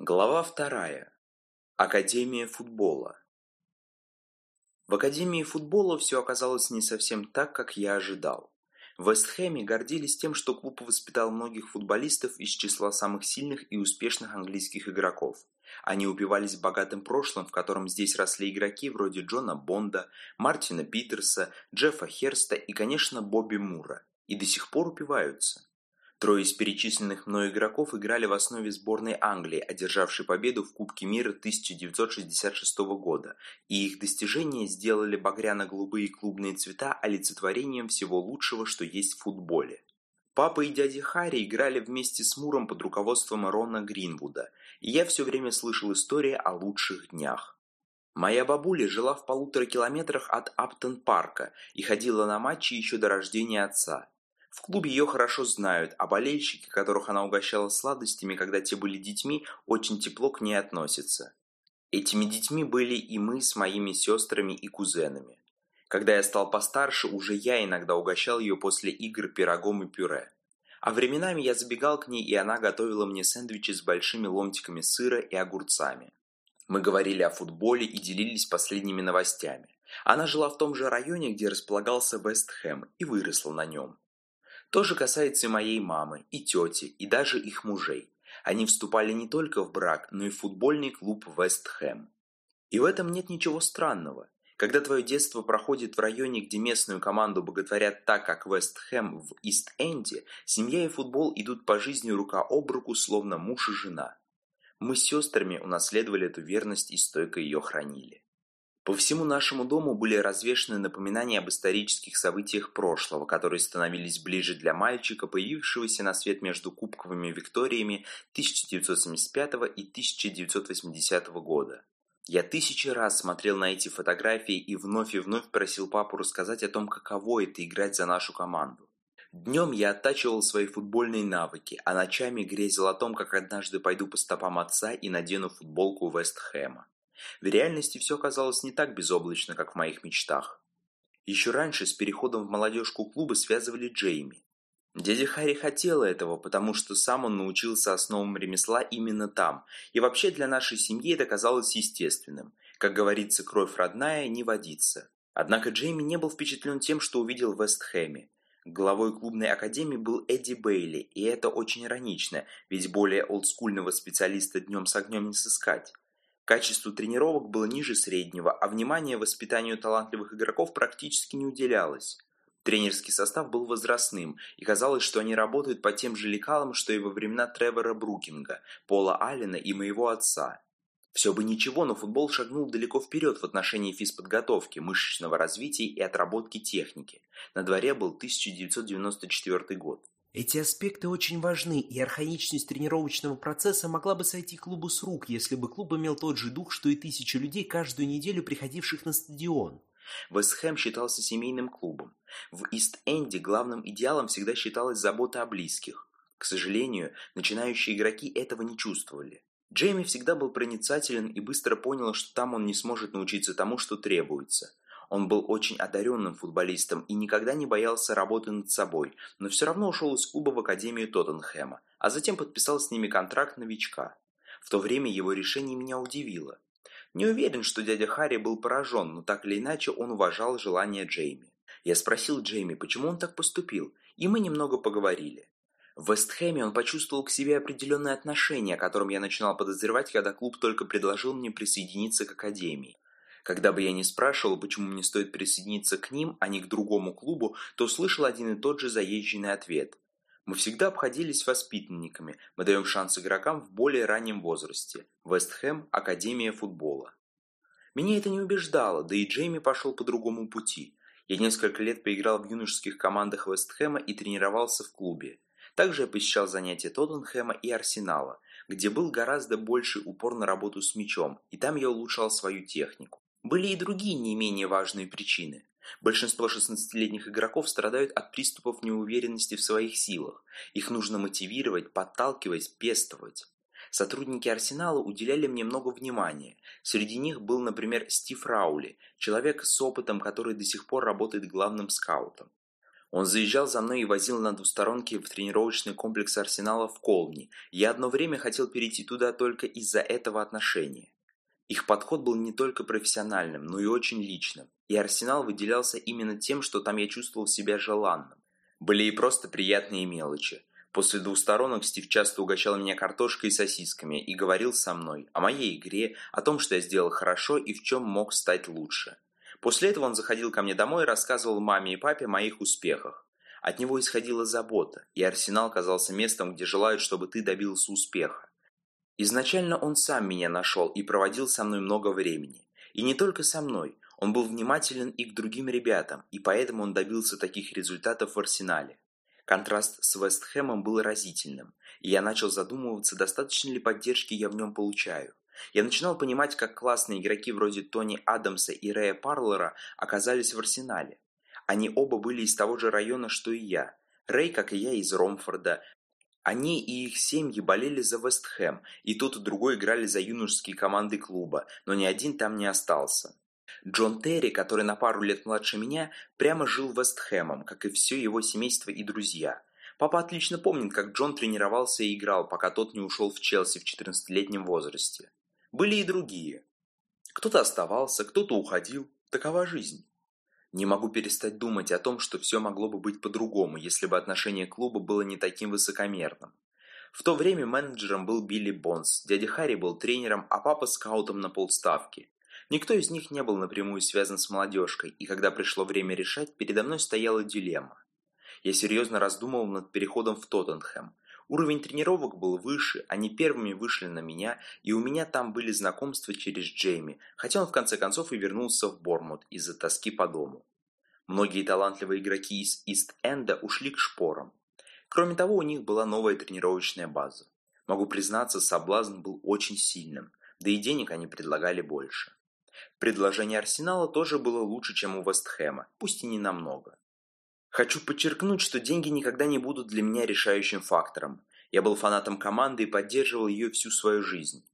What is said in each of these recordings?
Глава вторая. Академия футбола. В Академии футбола все оказалось не совсем так, как я ожидал. В Вестхэме гордились тем, что клуб воспитал многих футболистов из числа самых сильных и успешных английских игроков. Они упивались богатым прошлым, в котором здесь росли игроки вроде Джона Бонда, Мартина Питерса, Джеффа Херста и, конечно, Бобби Мура. И до сих пор упиваются. Трое из перечисленных мной игроков играли в основе сборной Англии, одержавшей победу в Кубке мира 1966 года, и их достижения сделали багряно-голубые клубные цвета олицетворением всего лучшего, что есть в футболе. Папа и дядя Харри играли вместе с Муром под руководством Рона Гринвуда, и я все время слышал истории о лучших днях. Моя бабуля жила в полутора километрах от Аптон-парка и ходила на матчи еще до рождения отца. В клубе ее хорошо знают, а болельщики, которых она угощала сладостями, когда те были детьми, очень тепло к ней относятся. Этими детьми были и мы с моими сестрами и кузенами. Когда я стал постарше, уже я иногда угощал ее после игр пирогом и пюре. А временами я забегал к ней, и она готовила мне сэндвичи с большими ломтиками сыра и огурцами. Мы говорили о футболе и делились последними новостями. Она жила в том же районе, где располагался Вестхэм, и выросла на нем. То же касается и моей мамы, и тети, и даже их мужей. Они вступали не только в брак, но и в футбольный клуб Вест Хэм. И в этом нет ничего странного. Когда твое детство проходит в районе, где местную команду боготворят так, как Вест Хэм в Ист-Энде, семья и футбол идут по жизни рука об руку, словно муж и жена. Мы с сестрами унаследовали эту верность и стойко ее хранили. По всему нашему дому были развешаны напоминания об исторических событиях прошлого, которые становились ближе для мальчика, появившегося на свет между кубковыми викториями 1975 и 1980 года. Я тысячи раз смотрел на эти фотографии и вновь и вновь просил папу рассказать о том, каково это играть за нашу команду. Днем я оттачивал свои футбольные навыки, а ночами грезил о том, как однажды пойду по стопам отца и надену футболку Вест Хэма. В реальности все казалось не так безоблачно, как в моих мечтах. Еще раньше с переходом в молодежку клуба связывали Джейми. Дядя Харри хотел этого, потому что сам он научился основам ремесла именно там, и вообще для нашей семьи это казалось естественным. Как говорится, кровь родная не водится. Однако Джейми не был впечатлен тем, что увидел в Вестхэме. Главой клубной академии был Эдди Бейли, и это очень иронично, ведь более олдскульного специалиста днем с огнем не сыскать. Качество тренировок было ниже среднего, а внимание воспитанию талантливых игроков практически не уделялось. Тренерский состав был возрастным, и казалось, что они работают по тем же лекалам, что и во времена Тревора Брукинга, Пола Аллена и моего отца. Все бы ничего, но футбол шагнул далеко вперед в отношении физподготовки, мышечного развития и отработки техники. На дворе был 1994 год. Эти аспекты очень важны, и архаичность тренировочного процесса могла бы сойти клубу с рук, если бы клуб имел тот же дух, что и тысячи людей, каждую неделю приходивших на стадион. Вестхэм считался семейным клубом. В Ист-Энде главным идеалом всегда считалась забота о близких. К сожалению, начинающие игроки этого не чувствовали. Джейми всегда был проницателен и быстро понял, что там он не сможет научиться тому, что требуется. Он был очень одаренным футболистом и никогда не боялся работы над собой, но все равно ушел из клуба в Академию Тоттенхэма, а затем подписал с ними контракт новичка. В то время его решение меня удивило. Не уверен, что дядя Харри был поражен, но так или иначе он уважал желание Джейми. Я спросил Джейми, почему он так поступил, и мы немного поговорили. В Вестхэме он почувствовал к себе определенное отношение, о котором я начинал подозревать, когда клуб только предложил мне присоединиться к Академии. Когда бы я не спрашивал, почему мне стоит присоединиться к ним, а не к другому клубу, то слышал один и тот же заезженный ответ. Мы всегда обходились воспитанниками, мы даем шанс игрокам в более раннем возрасте. Вестхэм – Академия футбола. Меня это не убеждало, да и Джейми пошел по другому пути. Я несколько лет поиграл в юношеских командах Вестхэма и тренировался в клубе. Также я посещал занятия Тоттенхэма и Арсенала, где был гораздо больше упор на работу с мячом, и там я улучшал свою технику. Были и другие не менее важные причины. Большинство 16-летних игроков страдают от приступов неуверенности в своих силах. Их нужно мотивировать, подталкивать, пестовать. Сотрудники Арсенала уделяли мне много внимания. Среди них был, например, Стив Раули, человек с опытом, который до сих пор работает главным скаутом. Он заезжал за мной и возил на двусторонке в тренировочный комплекс Арсенала в Колмне. Я одно время хотел перейти туда только из-за этого отношения. Их подход был не только профессиональным, но и очень личным. И Арсенал выделялся именно тем, что там я чувствовал себя желанным. Были и просто приятные мелочи. После двусторонок Стив часто угощал меня картошкой и сосисками и говорил со мной о моей игре, о том, что я сделал хорошо и в чем мог стать лучше. После этого он заходил ко мне домой и рассказывал маме и папе о моих успехах. От него исходила забота, и Арсенал казался местом, где желают, чтобы ты добился успеха. Изначально он сам меня нашел и проводил со мной много времени. И не только со мной, он был внимателен и к другим ребятам, и поэтому он добился таких результатов в Арсенале. Контраст с Вестхэмом был разительным, и я начал задумываться, достаточно ли поддержки я в нем получаю. Я начинал понимать, как классные игроки вроде Тони Адамса и Рэя Парлера оказались в арсенале. Они оба были из того же района, что и я. Рэй, как и я, из Ромфорда. Они и их семьи болели за Вестхэм, и тот и другой играли за юношеские команды клуба, но ни один там не остался. Джон Терри, который на пару лет младше меня, прямо жил Вестхэмом, как и все его семейство и друзья. Папа отлично помнит, как Джон тренировался и играл, пока тот не ушел в Челси в 14-летнем возрасте. Были и другие. Кто-то оставался, кто-то уходил. Такова жизнь. Не могу перестать думать о том, что все могло бы быть по-другому, если бы отношение клуба было не таким высокомерным. В то время менеджером был Билли Бонс, дядя Харри был тренером, а папа скаутом на полставки. Никто из них не был напрямую связан с молодежкой, и когда пришло время решать, передо мной стояла дилемма. Я серьезно раздумывал над переходом в Тоттенхэм. Уровень тренировок был выше, они первыми вышли на меня, и у меня там были знакомства через Джейми, хотя он в конце концов и вернулся в Бормут из-за тоски по дому. Многие талантливые игроки из Ист-Энда ушли к шпорам. Кроме того, у них была новая тренировочная база. Могу признаться, соблазн был очень сильным, да и денег они предлагали больше. Предложение Арсенала тоже было лучше, чем у Вестхэма, пусть и не намного. Хочу подчеркнуть, что деньги никогда не будут для меня решающим фактором. Я был фанатом команды и поддерживал ее всю свою жизнь.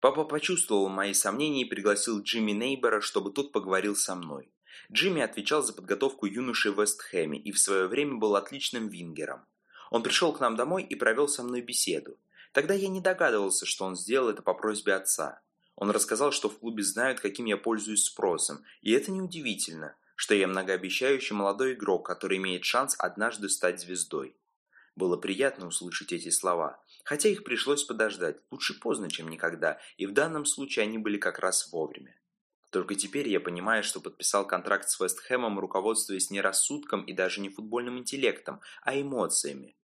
Папа почувствовал мои сомнения и пригласил Джимми Нейбора, чтобы тот поговорил со мной. Джимми отвечал за подготовку юношей в Вестхэме и в свое время был отличным вингером. Он пришел к нам домой и провел со мной беседу. Тогда я не догадывался, что он сделал это по просьбе отца. Он рассказал, что в клубе знают, каким я пользуюсь спросом, и это неудивительно – что я многообещающий молодой игрок, который имеет шанс однажды стать звездой. Было приятно услышать эти слова, хотя их пришлось подождать, лучше поздно, чем никогда, и в данном случае они были как раз вовремя. Только теперь я понимаю, что подписал контракт с Вестхэмом, руководствуясь не рассудком и даже не футбольным интеллектом, а эмоциями.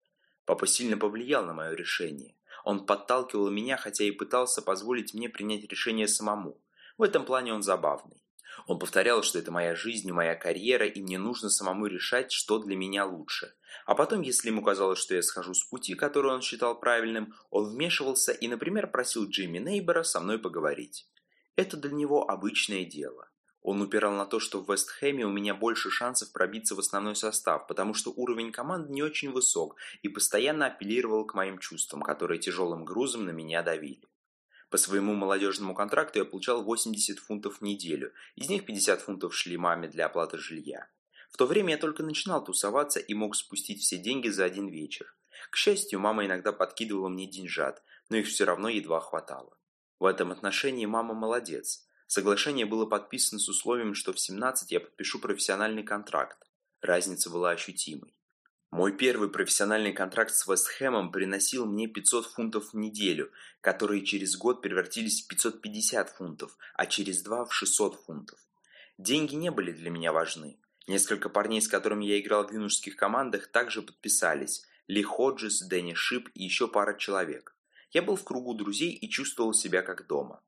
Папа сильно повлиял на мое решение. Он подталкивал меня, хотя и пытался позволить мне принять решение самому. В этом плане он забавный. Он повторял, что это моя жизнь и моя карьера, и мне нужно самому решать, что для меня лучше. А потом, если ему казалось, что я схожу с пути, который он считал правильным, он вмешивался и, например, просил Джимми Нейбора со мной поговорить. Это для него обычное дело. Он упирал на то, что в Вестхэме у меня больше шансов пробиться в основной состав, потому что уровень команды не очень высок, и постоянно апеллировал к моим чувствам, которые тяжелым грузом на меня давили. По своему молодежному контракту я получал 80 фунтов в неделю, из них 50 фунтов шли маме для оплаты жилья. В то время я только начинал тусоваться и мог спустить все деньги за один вечер. К счастью, мама иногда подкидывала мне деньжат, но их все равно едва хватало. В этом отношении мама молодец. Соглашение было подписано с условием, что в 17 я подпишу профессиональный контракт. Разница была ощутимой. Мой первый профессиональный контракт с Вестхэмом приносил мне 500 фунтов в неделю, которые через год превратились в 550 фунтов, а через два в 600 фунтов. Деньги не были для меня важны. Несколько парней, с которыми я играл в юношеских командах, также подписались. Ли Ходжес, Дэнни Шип и еще пара человек. Я был в кругу друзей и чувствовал себя как дома.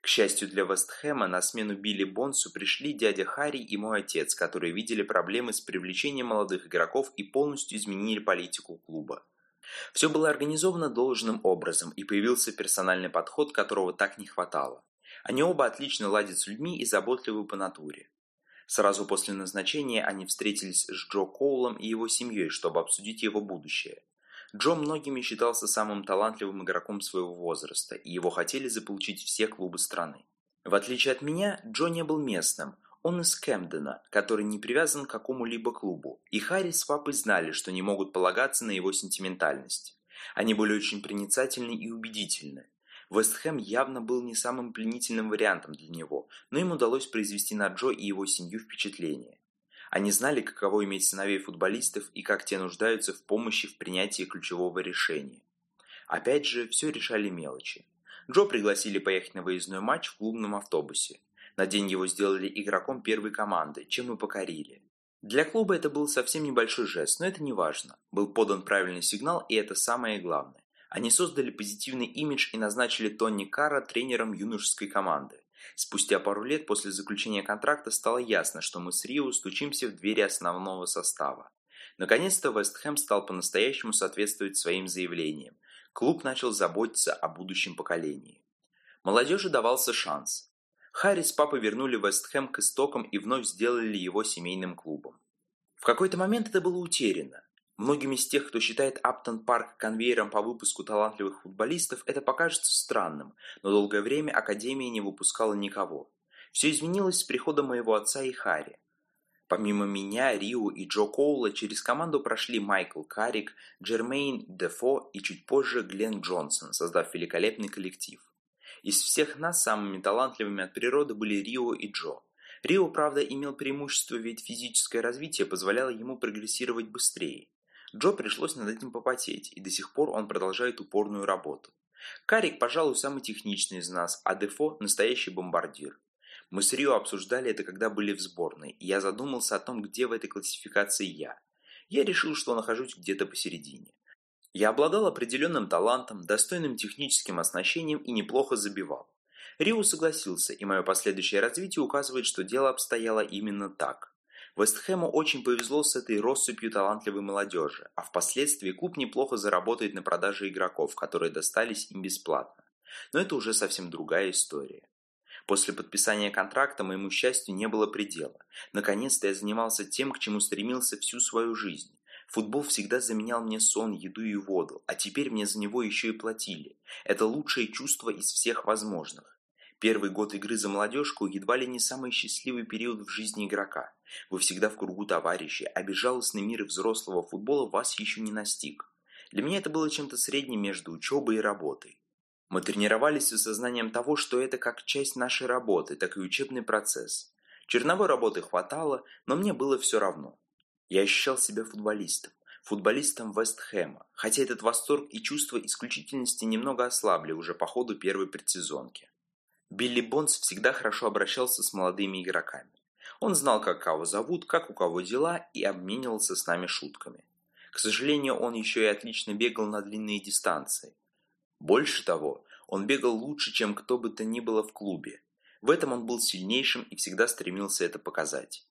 К счастью для Вестхэма, на смену Билли Бонсу пришли дядя Харри и мой отец, которые видели проблемы с привлечением молодых игроков и полностью изменили политику клуба. Все было организовано должным образом, и появился персональный подход, которого так не хватало. Они оба отлично ладят с людьми и заботливы по натуре. Сразу после назначения они встретились с Джо Коулом и его семьей, чтобы обсудить его будущее. Джо многими считался самым талантливым игроком своего возраста, и его хотели заполучить все клубы страны. В отличие от меня, Джо не был местным. Он из Кэмдена, который не привязан к какому-либо клубу, и Харри с папой знали, что не могут полагаться на его сентиментальность. Они были очень проницательны и убедительны. Вестхэм явно был не самым пленительным вариантом для него, но им удалось произвести на Джо и его семью впечатление. Они знали, каково иметь сыновей футболистов и как те нуждаются в помощи в принятии ключевого решения. Опять же, все решали мелочи. Джо пригласили поехать на выездной матч в клубном автобусе. На день его сделали игроком первой команды, чем и покорили. Для клуба это был совсем небольшой жест, но это не важно. Был подан правильный сигнал, и это самое главное. Они создали позитивный имидж и назначили Тони Карра тренером юношеской команды. Спустя пару лет после заключения контракта стало ясно, что мы с Рио стучимся в двери основного состава. Наконец-то Вестхэм стал по-настоящему соответствовать своим заявлениям. Клуб начал заботиться о будущем поколении. Молодежи давался шанс. Харри с папой вернули Вестхэм к истокам и вновь сделали его семейным клубом. В какой-то момент это было утеряно. Многим из тех, кто считает Аптон Парк конвейером по выпуску талантливых футболистов, это покажется странным, но долгое время Академия не выпускала никого. Все изменилось с приходом моего отца и Харри. Помимо меня, Рио и Джо Коула через команду прошли Майкл Карик, Джермейн Дефо и чуть позже Глен Джонсон, создав великолепный коллектив. Из всех нас самыми талантливыми от природы были Рио и Джо. Рио, правда, имел преимущество, ведь физическое развитие позволяло ему прогрессировать быстрее. Джо пришлось над этим попотеть, и до сих пор он продолжает упорную работу. Карик, пожалуй, самый техничный из нас, а Дефо – настоящий бомбардир. Мы с Рио обсуждали это, когда были в сборной, и я задумался о том, где в этой классификации я. Я решил, что нахожусь где-то посередине. Я обладал определенным талантом, достойным техническим оснащением и неплохо забивал. Рио согласился, и мое последующее развитие указывает, что дело обстояло именно так. Вестхэму очень повезло с этой россыпью талантливой молодежи, а впоследствии клуб неплохо заработает на продаже игроков, которые достались им бесплатно. Но это уже совсем другая история. После подписания контракта моему счастью не было предела. Наконец-то я занимался тем, к чему стремился всю свою жизнь. Футбол всегда заменял мне сон, еду и воду, а теперь мне за него еще и платили. Это лучшее чувство из всех возможных. Первый год игры за молодежку едва ли не самый счастливый период в жизни игрока. Вы всегда в кругу товарищей, а безжалостный мир взрослого футбола вас еще не настиг. Для меня это было чем-то средним между учебой и работой. Мы тренировались с осознанием того, что это как часть нашей работы, так и учебный процесс. Черновой работы хватало, но мне было все равно. Я ощущал себя футболистом, футболистом Вестхэма, хотя этот восторг и чувство исключительности немного ослабли уже по ходу первой предсезонки. Билли Бонс всегда хорошо обращался с молодыми игроками. Он знал, как кого зовут, как у кого дела, и обменивался с нами шутками. К сожалению, он еще и отлично бегал на длинные дистанции. Больше того, он бегал лучше, чем кто бы то ни было в клубе. В этом он был сильнейшим и всегда стремился это показать.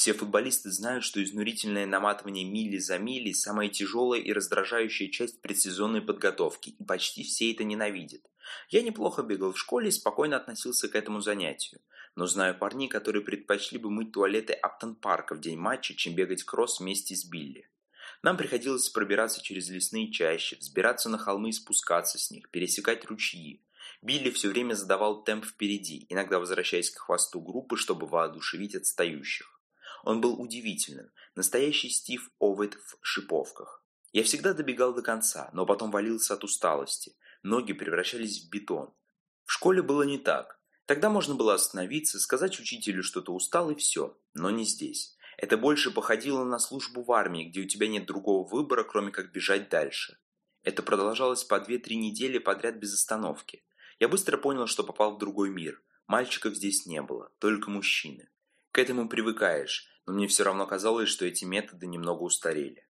Все футболисты знают, что изнурительное наматывание мили за милей – самая тяжелая и раздражающая часть предсезонной подготовки, и почти все это ненавидят. Я неплохо бегал в школе и спокойно относился к этому занятию. Но знаю парней, которые предпочли бы мыть туалеты Аптон-парка в день матча, чем бегать кросс вместе с Билли. Нам приходилось пробираться через лесные чащи, взбираться на холмы и спускаться с них, пересекать ручьи. Билли все время задавал темп впереди, иногда возвращаясь к хвосту группы, чтобы воодушевить отстающих. Он был удивительным, настоящий Стив Овет в шиповках. Я всегда добегал до конца, но потом валился от усталости. Ноги превращались в бетон. В школе было не так. Тогда можно было остановиться, сказать учителю, что ты устал и все. Но не здесь. Это больше походило на службу в армии, где у тебя нет другого выбора, кроме как бежать дальше. Это продолжалось по 2-3 недели подряд без остановки. Я быстро понял, что попал в другой мир. Мальчиков здесь не было, только мужчины. К этому привыкаешь, но мне все равно казалось, что эти методы немного устарели.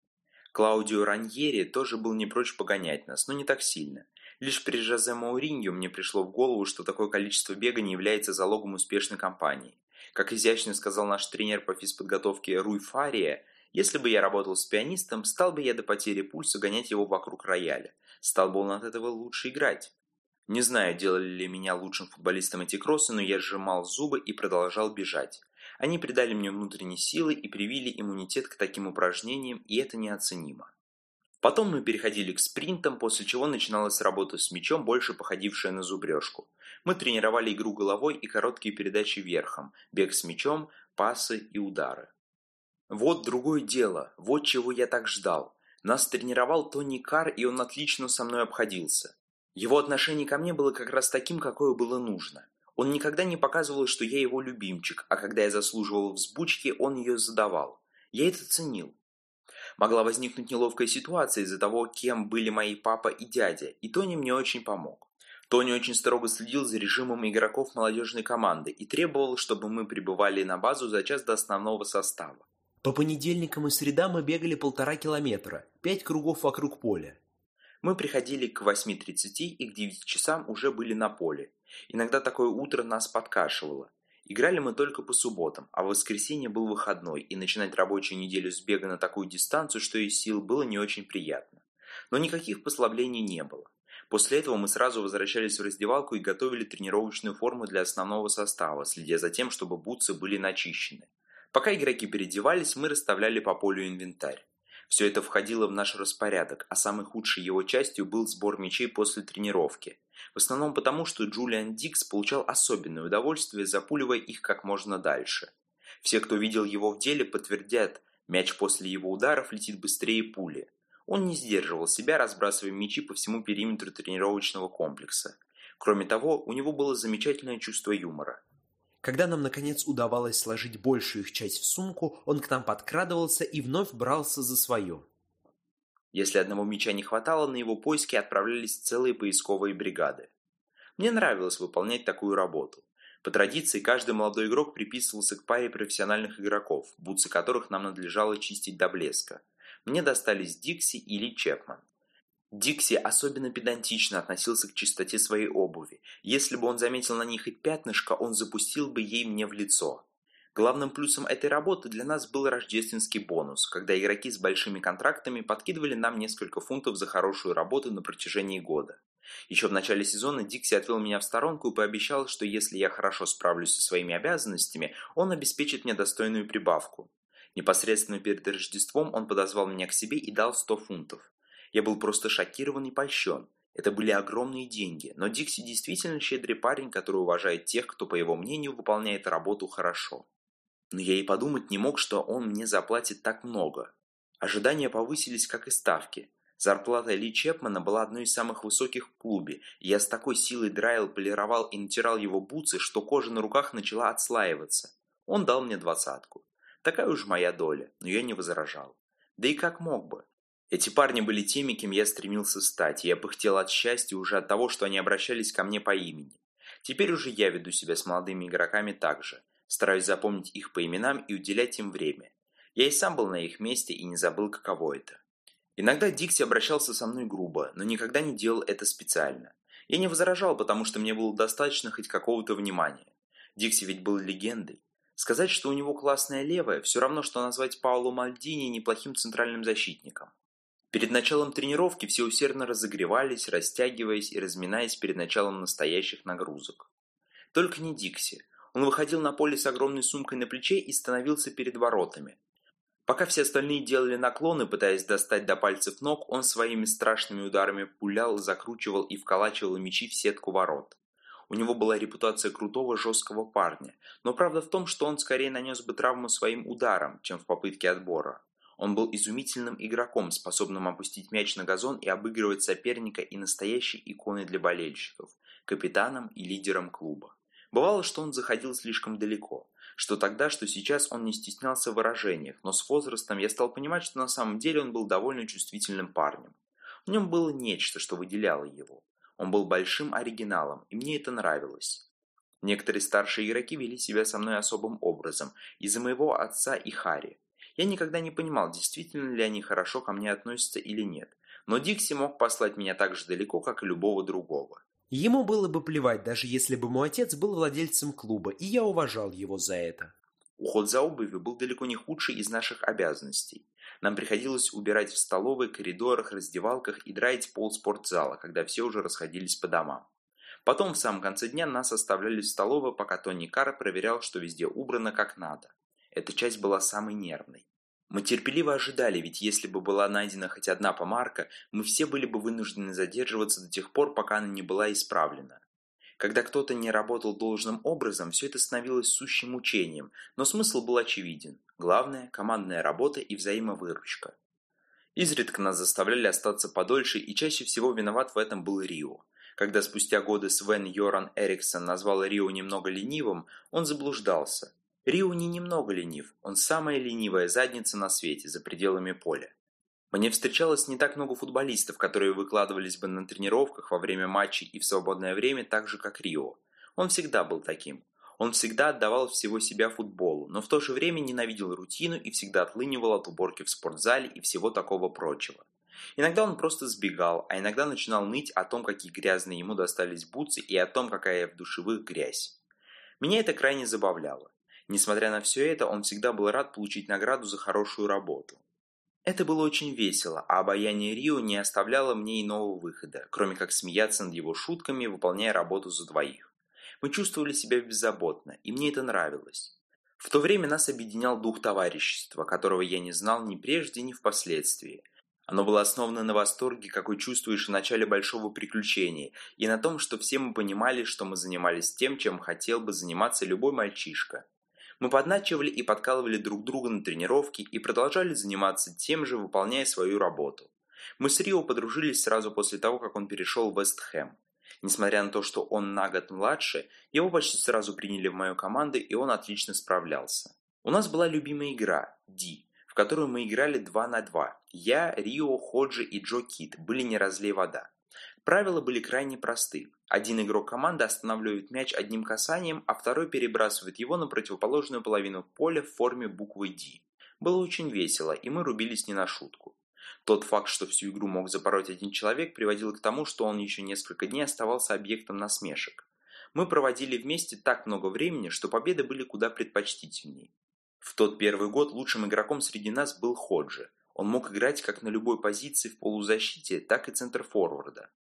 Клаудио Раньери тоже был не прочь погонять нас, но не так сильно. Лишь при Жозе Мауриньо мне пришло в голову, что такое количество бега не является залогом успешной кампании. Как изящно сказал наш тренер по физподготовке Руй Фария, если бы я работал с пианистом, стал бы я до потери пульса гонять его вокруг рояля. Стал бы он от этого лучше играть. Не знаю, делали ли меня лучшим футболистом эти кроссы, но я сжимал зубы и продолжал бежать. Они придали мне внутренней силы и привили иммунитет к таким упражнениям, и это неоценимо. Потом мы переходили к спринтам, после чего начиналась работа с мячом, больше походившая на зубрежку. Мы тренировали игру головой и короткие передачи верхом, бег с мячом, пасы и удары. Вот другое дело, вот чего я так ждал. Нас тренировал Тони Кар, и он отлично со мной обходился. Его отношение ко мне было как раз таким, какое было нужно. Он никогда не показывал, что я его любимчик, а когда я заслуживал взбучки, он ее задавал. Я это ценил. Могла возникнуть неловкая ситуация из-за того, кем были мои папа и дядя, и Тони мне очень помог. Тони очень строго следил за режимом игроков молодежной команды и требовал, чтобы мы прибывали на базу за час до основного состава. По понедельникам и средам мы бегали полтора километра, пять кругов вокруг поля. Мы приходили к 8.30 и к 9 часам уже были на поле. Иногда такое утро нас подкашивало. Играли мы только по субботам, а в воскресенье был выходной, и начинать рабочую неделю с бега на такую дистанцию, что из сил, было не очень приятно. Но никаких послаблений не было. После этого мы сразу возвращались в раздевалку и готовили тренировочную форму для основного состава, следя за тем, чтобы бутсы были начищены. Пока игроки переодевались, мы расставляли по полю инвентарь. Все это входило в наш распорядок, а самой худшей его частью был сбор мячей после тренировки. В основном потому, что Джулиан Дикс получал особенное удовольствие, запуливая их как можно дальше. Все, кто видел его в деле, подтвердят, мяч после его ударов летит быстрее пули. Он не сдерживал себя, разбрасывая мячи по всему периметру тренировочного комплекса. Кроме того, у него было замечательное чувство юмора. Когда нам, наконец, удавалось сложить большую их часть в сумку, он к нам подкрадывался и вновь брался за свое. Если одного мяча не хватало, на его поиски отправлялись целые поисковые бригады. Мне нравилось выполнять такую работу. По традиции, каждый молодой игрок приписывался к паре профессиональных игроков, бутсы которых нам надлежало чистить до блеска. Мне достались Дикси или Чепман. Дикси особенно педантично относился к чистоте своей обуви. Если бы он заметил на них хоть пятнышко, он запустил бы ей мне в лицо. Главным плюсом этой работы для нас был рождественский бонус, когда игроки с большими контрактами подкидывали нам несколько фунтов за хорошую работу на протяжении года. Еще в начале сезона Дикси отвел меня в сторонку и пообещал, что если я хорошо справлюсь со своими обязанностями, он обеспечит мне достойную прибавку. Непосредственно перед Рождеством он подозвал меня к себе и дал 100 фунтов. Я был просто шокирован и польщен. Это были огромные деньги, но Дикси действительно щедрый парень, который уважает тех, кто, по его мнению, выполняет работу хорошо. Но я и подумать не мог, что он мне заплатит так много. Ожидания повысились, как и ставки. Зарплата Ли Чепмана была одной из самых высоких в клубе, и я с такой силой драил, полировал и натирал его бутсы, что кожа на руках начала отслаиваться. Он дал мне двадцатку. Такая уж моя доля, но я не возражал. Да и как мог бы? Эти парни были теми, кем я стремился стать, и я пыхтел от счастья уже от того, что они обращались ко мне по имени. Теперь уже я веду себя с молодыми игроками так же. Стараюсь запомнить их по именам и уделять им время. Я и сам был на их месте и не забыл, каково это. Иногда Дикси обращался со мной грубо, но никогда не делал это специально. Я не возражал, потому что мне было достаточно хоть какого-то внимания. Дикси ведь был легендой. Сказать, что у него классная левая, все равно, что назвать Пауло Мальдини неплохим центральным защитником. Перед началом тренировки все усердно разогревались, растягиваясь и разминаясь перед началом настоящих нагрузок. Только не Дикси. Он выходил на поле с огромной сумкой на плече и становился перед воротами. Пока все остальные делали наклоны, пытаясь достать до пальцев ног, он своими страшными ударами пулял, закручивал и вколачивал мячи в сетку ворот. У него была репутация крутого, жесткого парня, но правда в том, что он скорее нанес бы травму своим ударом, чем в попытке отбора. Он был изумительным игроком, способным опустить мяч на газон и обыгрывать соперника и настоящей иконой для болельщиков, капитаном и лидером клуба. Бывало, что он заходил слишком далеко, что тогда, что сейчас он не стеснялся в выражениях, но с возрастом я стал понимать, что на самом деле он был довольно чувствительным парнем. В нем было нечто, что выделяло его. Он был большим оригиналом, и мне это нравилось. Некоторые старшие игроки вели себя со мной особым образом, из-за моего отца и Хари. Я никогда не понимал, действительно ли они хорошо ко мне относятся или нет, но Дикси мог послать меня так же далеко, как и любого другого. Ему было бы плевать, даже если бы мой отец был владельцем клуба, и я уважал его за это. Уход за обувью был далеко не худший из наших обязанностей. Нам приходилось убирать в столовой, коридорах, раздевалках и драить пол спортзала, когда все уже расходились по домам. Потом в самом конце дня нас оставляли в столовой, пока Тони Карр проверял, что везде убрано как надо. Эта часть была самой нервной. Мы терпеливо ожидали, ведь если бы была найдена хоть одна помарка, мы все были бы вынуждены задерживаться до тех пор, пока она не была исправлена. Когда кто-то не работал должным образом, все это становилось сущим мучением, но смысл был очевиден. Главное – командная работа и взаимовыручка. Изредка нас заставляли остаться подольше, и чаще всего виноват в этом был Рио. Когда спустя годы Свен Йоран Эриксон назвал Рио немного ленивым, он заблуждался. Рио не немного ленив, он самая ленивая задница на свете, за пределами поля. Мне встречалось не так много футболистов, которые выкладывались бы на тренировках во время матчей и в свободное время так же, как Рио. Он всегда был таким. Он всегда отдавал всего себя футболу, но в то же время ненавидел рутину и всегда отлынивал от уборки в спортзале и всего такого прочего. Иногда он просто сбегал, а иногда начинал ныть о том, какие грязные ему достались бутсы и о том, какая в душевых грязь. Меня это крайне забавляло. Несмотря на все это, он всегда был рад получить награду за хорошую работу. Это было очень весело, а обаяние Рио не оставляло мне иного выхода, кроме как смеяться над его шутками, выполняя работу за двоих. Мы чувствовали себя беззаботно, и мне это нравилось. В то время нас объединял дух товарищества, которого я не знал ни прежде, ни впоследствии. Оно было основано на восторге, какой чувствуешь в начале большого приключения, и на том, что все мы понимали, что мы занимались тем, чем хотел бы заниматься любой мальчишка. Мы подначивали и подкалывали друг друга на тренировке и продолжали заниматься тем же, выполняя свою работу. Мы с Рио подружились сразу после того, как он перешел в Вест Хэм. Несмотря на то, что он на год младше, его почти сразу приняли в мою команду, и он отлично справлялся. У нас была любимая игра – Ди, в которую мы играли 2 на 2. Я, Рио, Ходжи и Джо Кит были не разлей вода. Правила были крайне просты. Один игрок команды останавливает мяч одним касанием, а второй перебрасывает его на противоположную половину поля в форме буквы D. Было очень весело, и мы рубились не на шутку. Тот факт, что всю игру мог запороть один человек, приводил к тому, что он еще несколько дней оставался объектом насмешек. Мы проводили вместе так много времени, что победы были куда предпочтительней. В тот первый год лучшим игроком среди нас был Ходжи. Он мог играть как на любой позиции в полузащите, так и центр-форварда.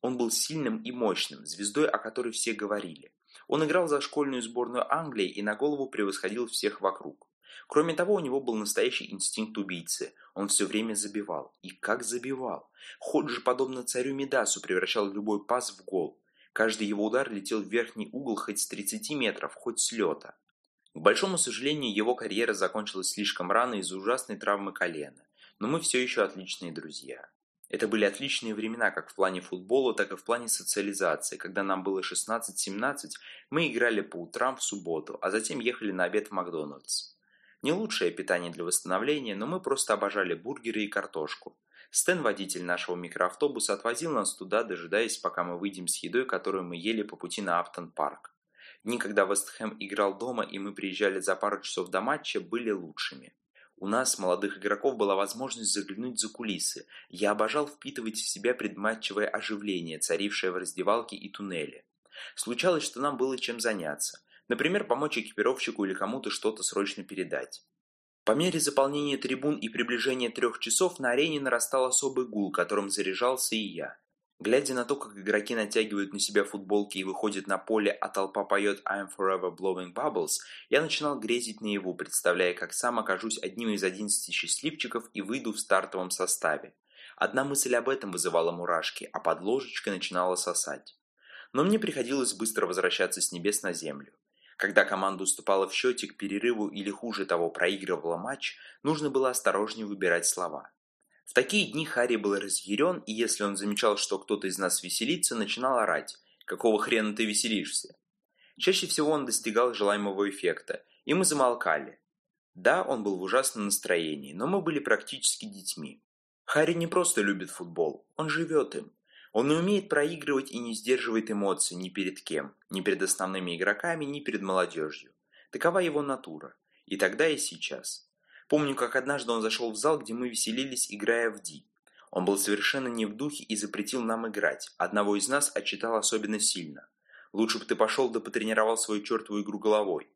Он был сильным и мощным, звездой, о которой все говорили. Он играл за школьную сборную Англии и на голову превосходил всех вокруг. Кроме того, у него был настоящий инстинкт убийцы. Он все время забивал. И как забивал! Ходжи, подобно царю Медасу, превращал любой пас в гол. Каждый его удар летел в верхний угол хоть с 30 метров, хоть с лета. К большому сожалению, его карьера закончилась слишком рано из-за ужасной травмы колена. Но мы все еще отличные друзья. Это были отличные времена как в плане футбола, так и в плане социализации. Когда нам было 16-17, мы играли по утрам в субботу, а затем ехали на обед в Макдональдс. Не лучшее питание для восстановления, но мы просто обожали бургеры и картошку. Стэн, водитель нашего микроавтобуса, отвозил нас туда, дожидаясь, пока мы выйдем с едой, которую мы ели по пути на Аптон-парк. Дни, когда Вестхэм играл дома и мы приезжали за пару часов до матча, были лучшими. У нас, молодых игроков, была возможность заглянуть за кулисы. Я обожал впитывать в себя предматчевое оживление, царившее в раздевалке и туннеле. Случалось, что нам было чем заняться. Например, помочь экипировщику или кому-то что-то срочно передать. По мере заполнения трибун и приближения трех часов на арене нарастал особый гул, которым заряжался и я. Глядя на то, как игроки натягивают на себя футболки и выходят на поле, а толпа поет «I'm forever blowing bubbles», я начинал грезить наяву, представляя, как сам окажусь одним из одиннадцати счастливчиков и выйду в стартовом составе. Одна мысль об этом вызывала мурашки, а под ложечкой начинала сосать. Но мне приходилось быстро возвращаться с небес на землю. Когда команда уступала в счете к перерыву или хуже того проигрывала матч, нужно было осторожнее выбирать слова. В такие дни Харри был разъярен, и если он замечал, что кто-то из нас веселится, начинал орать «Какого хрена ты веселишься?». Чаще всего он достигал желаемого эффекта, и мы замолкали. Да, он был в ужасном настроении, но мы были практически детьми. Харри не просто любит футбол, он живет им. Он не умеет проигрывать и не сдерживает эмоций ни перед кем, ни перед основными игроками, ни перед молодежью. Такова его натура. И тогда, и сейчас. Помню, как однажды он зашел в зал, где мы веселились, играя в Ди. Он был совершенно не в духе и запретил нам играть. Одного из нас отчитал особенно сильно. Лучше бы ты пошел да потренировал свою чертову игру головой.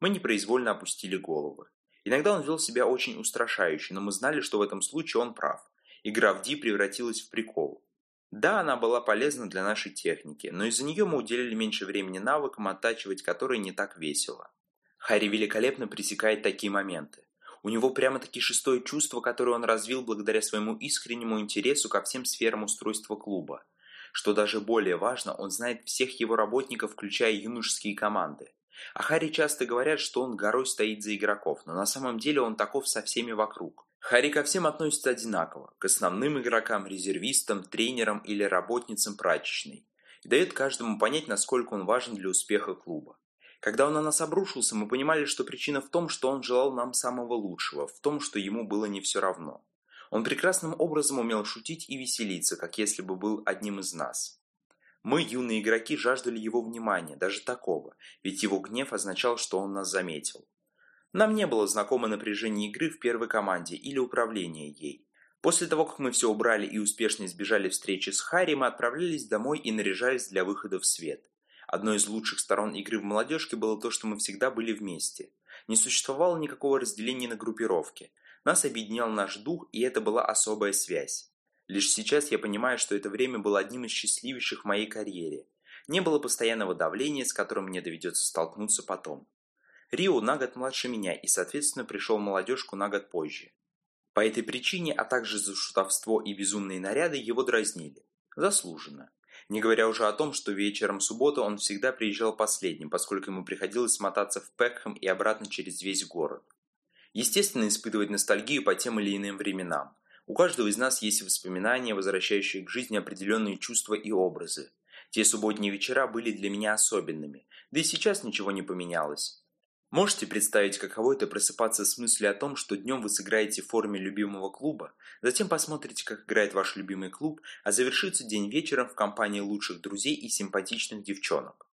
Мы непроизвольно опустили головы. Иногда он вел себя очень устрашающе, но мы знали, что в этом случае он прав. Игра в Ди превратилась в прикол. Да, она была полезна для нашей техники, но из-за нее мы уделили меньше времени навыкам, оттачивать которые не так весело. Харри великолепно пресекает такие моменты. У него прямо-таки шестое чувство, которое он развил благодаря своему искреннему интересу ко всем сферам устройства клуба. Что даже более важно, он знает всех его работников, включая юношеские команды. О Харри часто говорят, что он горой стоит за игроков, но на самом деле он таков со всеми вокруг. Харри ко всем относится одинаково, к основным игрокам, резервистам, тренерам или работницам прачечной. И дает каждому понять, насколько он важен для успеха клуба. Когда он на нас обрушился, мы понимали, что причина в том, что он желал нам самого лучшего, в том, что ему было не все равно. Он прекрасным образом умел шутить и веселиться, как если бы был одним из нас. Мы, юные игроки, жаждали его внимания, даже такого, ведь его гнев означал, что он нас заметил. Нам не было знакомо напряжение игры в первой команде или управление ей. После того, как мы все убрали и успешно избежали встречи с Харри, мы отправлялись домой и наряжались для выхода в свет. Одной из лучших сторон игры в молодежке было то, что мы всегда были вместе. Не существовало никакого разделения на группировки. Нас объединял наш дух, и это была особая связь. Лишь сейчас я понимаю, что это время было одним из счастливейших в моей карьере. Не было постоянного давления, с которым мне доведется столкнуться потом. Рио на год младше меня и, соответственно, пришел в молодежку на год позже. По этой причине, а также за шутовство и безумные наряды его дразнили. Заслуженно. Не говоря уже о том, что вечером субботы он всегда приезжал последним, поскольку ему приходилось смотаться в Пекхэм и обратно через весь город. Естественно, испытывать ностальгию по тем или иным временам. У каждого из нас есть воспоминания, возвращающие к жизни определенные чувства и образы. Те субботние вечера были для меня особенными, да и сейчас ничего не поменялось. Можете представить, каково это просыпаться с мыслью о том, что днем вы сыграете в форме любимого клуба, затем посмотрите, как играет ваш любимый клуб, а завершится день вечером в компании лучших друзей и симпатичных девчонок.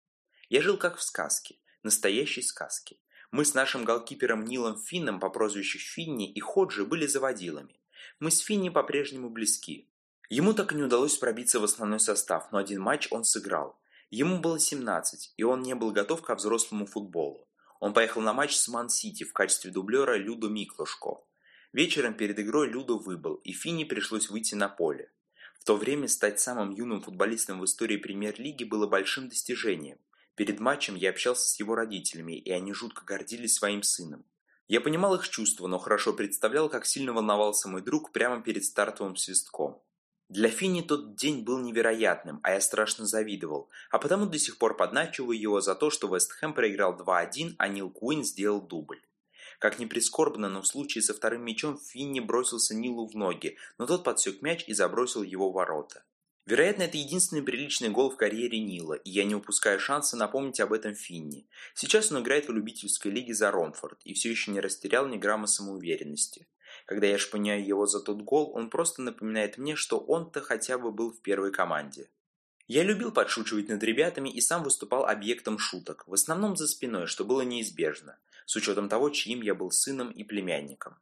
Я жил как в сказке, настоящей сказке. Мы с нашим голкипером Нилом Финном по прозвищу Финни и Ходжи были заводилами. Мы с Финни по-прежнему близки. Ему так и не удалось пробиться в основной состав, но один матч он сыграл. Ему было 17, и он не был готов ко взрослому футболу. Он поехал на матч с Ман-Сити в качестве дублера Людо Миклушко. Вечером перед игрой Людо выбыл, и Финни пришлось выйти на поле. В то время стать самым юным футболистом в истории премьер-лиги было большим достижением. Перед матчем я общался с его родителями, и они жутко гордились своим сыном. Я понимал их чувства, но хорошо представлял, как сильно волновался мой друг прямо перед стартовым свистком. Для Финни тот день был невероятным, а я страшно завидовал, а потому до сих пор подначиваю его за то, что Вест Хэм проиграл 2-1, а Нил Куин сделал дубль. Как ни прискорбно, но в случае со вторым мячом Финни бросился Нилу в ноги, но тот подсек мяч и забросил его в ворота. Вероятно, это единственный приличный гол в карьере Нила, и я не упускаю шанса напомнить об этом Финни. Сейчас он играет в любительской лиге за Ромфорд и все еще не растерял ни грамма самоуверенности. Когда я шпыняю его за тот гол, он просто напоминает мне, что он-то хотя бы был в первой команде. Я любил подшучивать над ребятами и сам выступал объектом шуток, в основном за спиной, что было неизбежно, с учетом того, чьим я был сыном и племянником.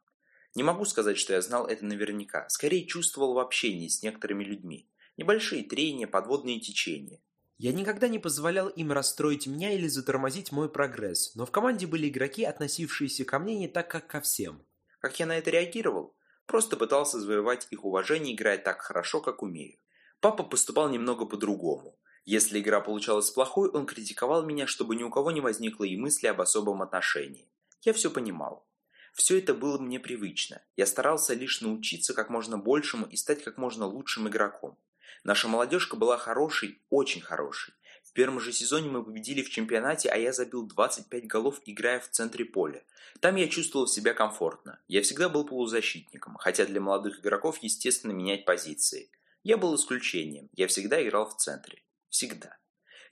Не могу сказать, что я знал это наверняка, скорее чувствовал в общении с некоторыми людьми. Небольшие трения, подводные течения. Я никогда не позволял им расстроить меня или затормозить мой прогресс, но в команде были игроки, относившиеся ко мне не так, как ко всем. Как я на это реагировал? Просто пытался завоевать их уважение, играя так хорошо, как умею. Папа поступал немного по-другому. Если игра получалась плохой, он критиковал меня, чтобы ни у кого не возникло и мысли об особом отношении. Я все понимал. Все это было мне привычно. Я старался лишь научиться как можно большему и стать как можно лучшим игроком. Наша молодежка была хорошей, очень хорошей. В первом же сезоне мы победили в чемпионате, а я забил 25 голов, играя в центре поля. Там я чувствовал себя комфортно. Я всегда был полузащитником, хотя для молодых игроков естественно менять позиции. Я был исключением. Я всегда играл в центре. Всегда.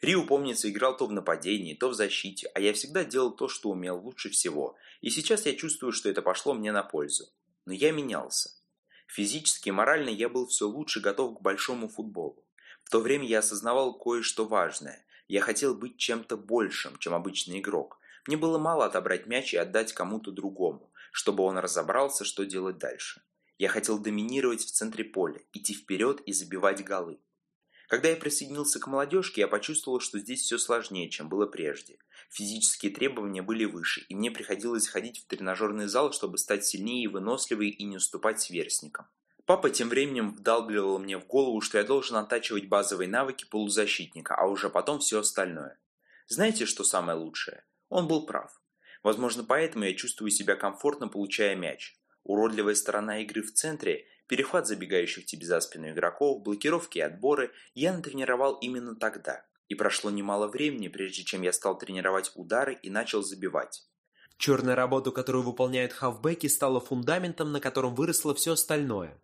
Риу, помнится, играл то в нападении, то в защите, а я всегда делал то, что умел лучше всего. И сейчас я чувствую, что это пошло мне на пользу. Но я менялся. Физически и морально я был все лучше готов к большому футболу. В то время я осознавал кое-что важное. Я хотел быть чем-то большим, чем обычный игрок. Мне было мало отобрать мяч и отдать кому-то другому, чтобы он разобрался, что делать дальше. Я хотел доминировать в центре поля, идти вперед и забивать голы. Когда я присоединился к молодежке, я почувствовал, что здесь все сложнее, чем было прежде. Физические требования были выше, и мне приходилось ходить в тренажерный зал, чтобы стать сильнее и выносливее и не уступать сверстникам. Папа тем временем вдалбливал мне в голову, что я должен оттачивать базовые навыки полузащитника, а уже потом все остальное. Знаете, что самое лучшее? Он был прав. Возможно, поэтому я чувствую себя комфортно, получая мяч. Уродливая сторона игры в центре, перехват забегающих тебе за спину игроков, блокировки и отборы я натренировал именно тогда. И прошло немало времени, прежде чем я стал тренировать удары и начал забивать. Черная работа, которую выполняют хавбеки, стала фундаментом, на котором выросло все остальное.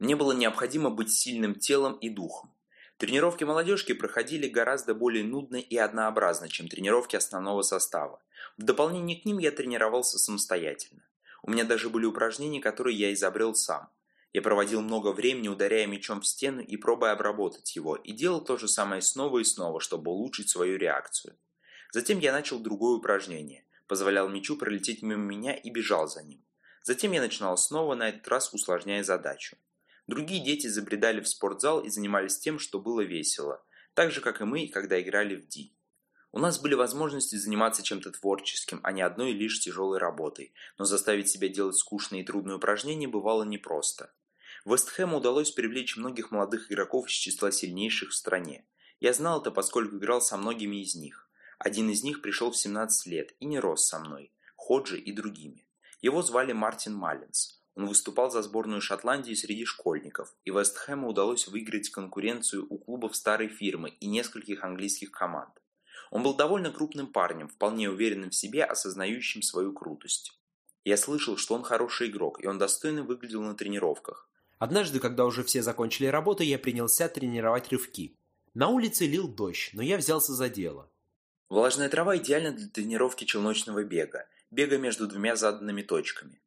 Мне было необходимо быть сильным телом и духом. Тренировки молодежки проходили гораздо более нудно и однообразно, чем тренировки основного состава. В дополнение к ним я тренировался самостоятельно. У меня даже были упражнения, которые я изобрел сам. Я проводил много времени, ударяя мячом в стену и пробуя обработать его, и делал то же самое снова и снова, чтобы улучшить свою реакцию. Затем я начал другое упражнение. Позволял мячу пролететь мимо меня и бежал за ним. Затем я начинал снова, на этот раз усложняя задачу. Другие дети забредали в спортзал и занимались тем, что было весело, так же, как и мы, когда играли в Ди. У нас были возможности заниматься чем-то творческим, а не одной лишь тяжелой работой, но заставить себя делать скучные и трудные упражнения бывало непросто. Вестхэму удалось привлечь многих молодых игроков из числа сильнейших в стране. Я знал это, поскольку играл со многими из них. Один из них пришел в 17 лет и не рос со мной, Ходжи и другими. Его звали Мартин Маллинс. Он выступал за сборную Шотландии среди школьников, и Вестхэму удалось выиграть конкуренцию у клубов старой фирмы и нескольких английских команд. Он был довольно крупным парнем, вполне уверенным в себе, осознающим свою крутость. Я слышал, что он хороший игрок, и он достойно выглядел на тренировках. Однажды, когда уже все закончили работу, я принялся тренировать рывки. На улице лил дождь, но я взялся за дело. Влажная трава идеальна для тренировки челночного бега, бега между двумя заданными точками.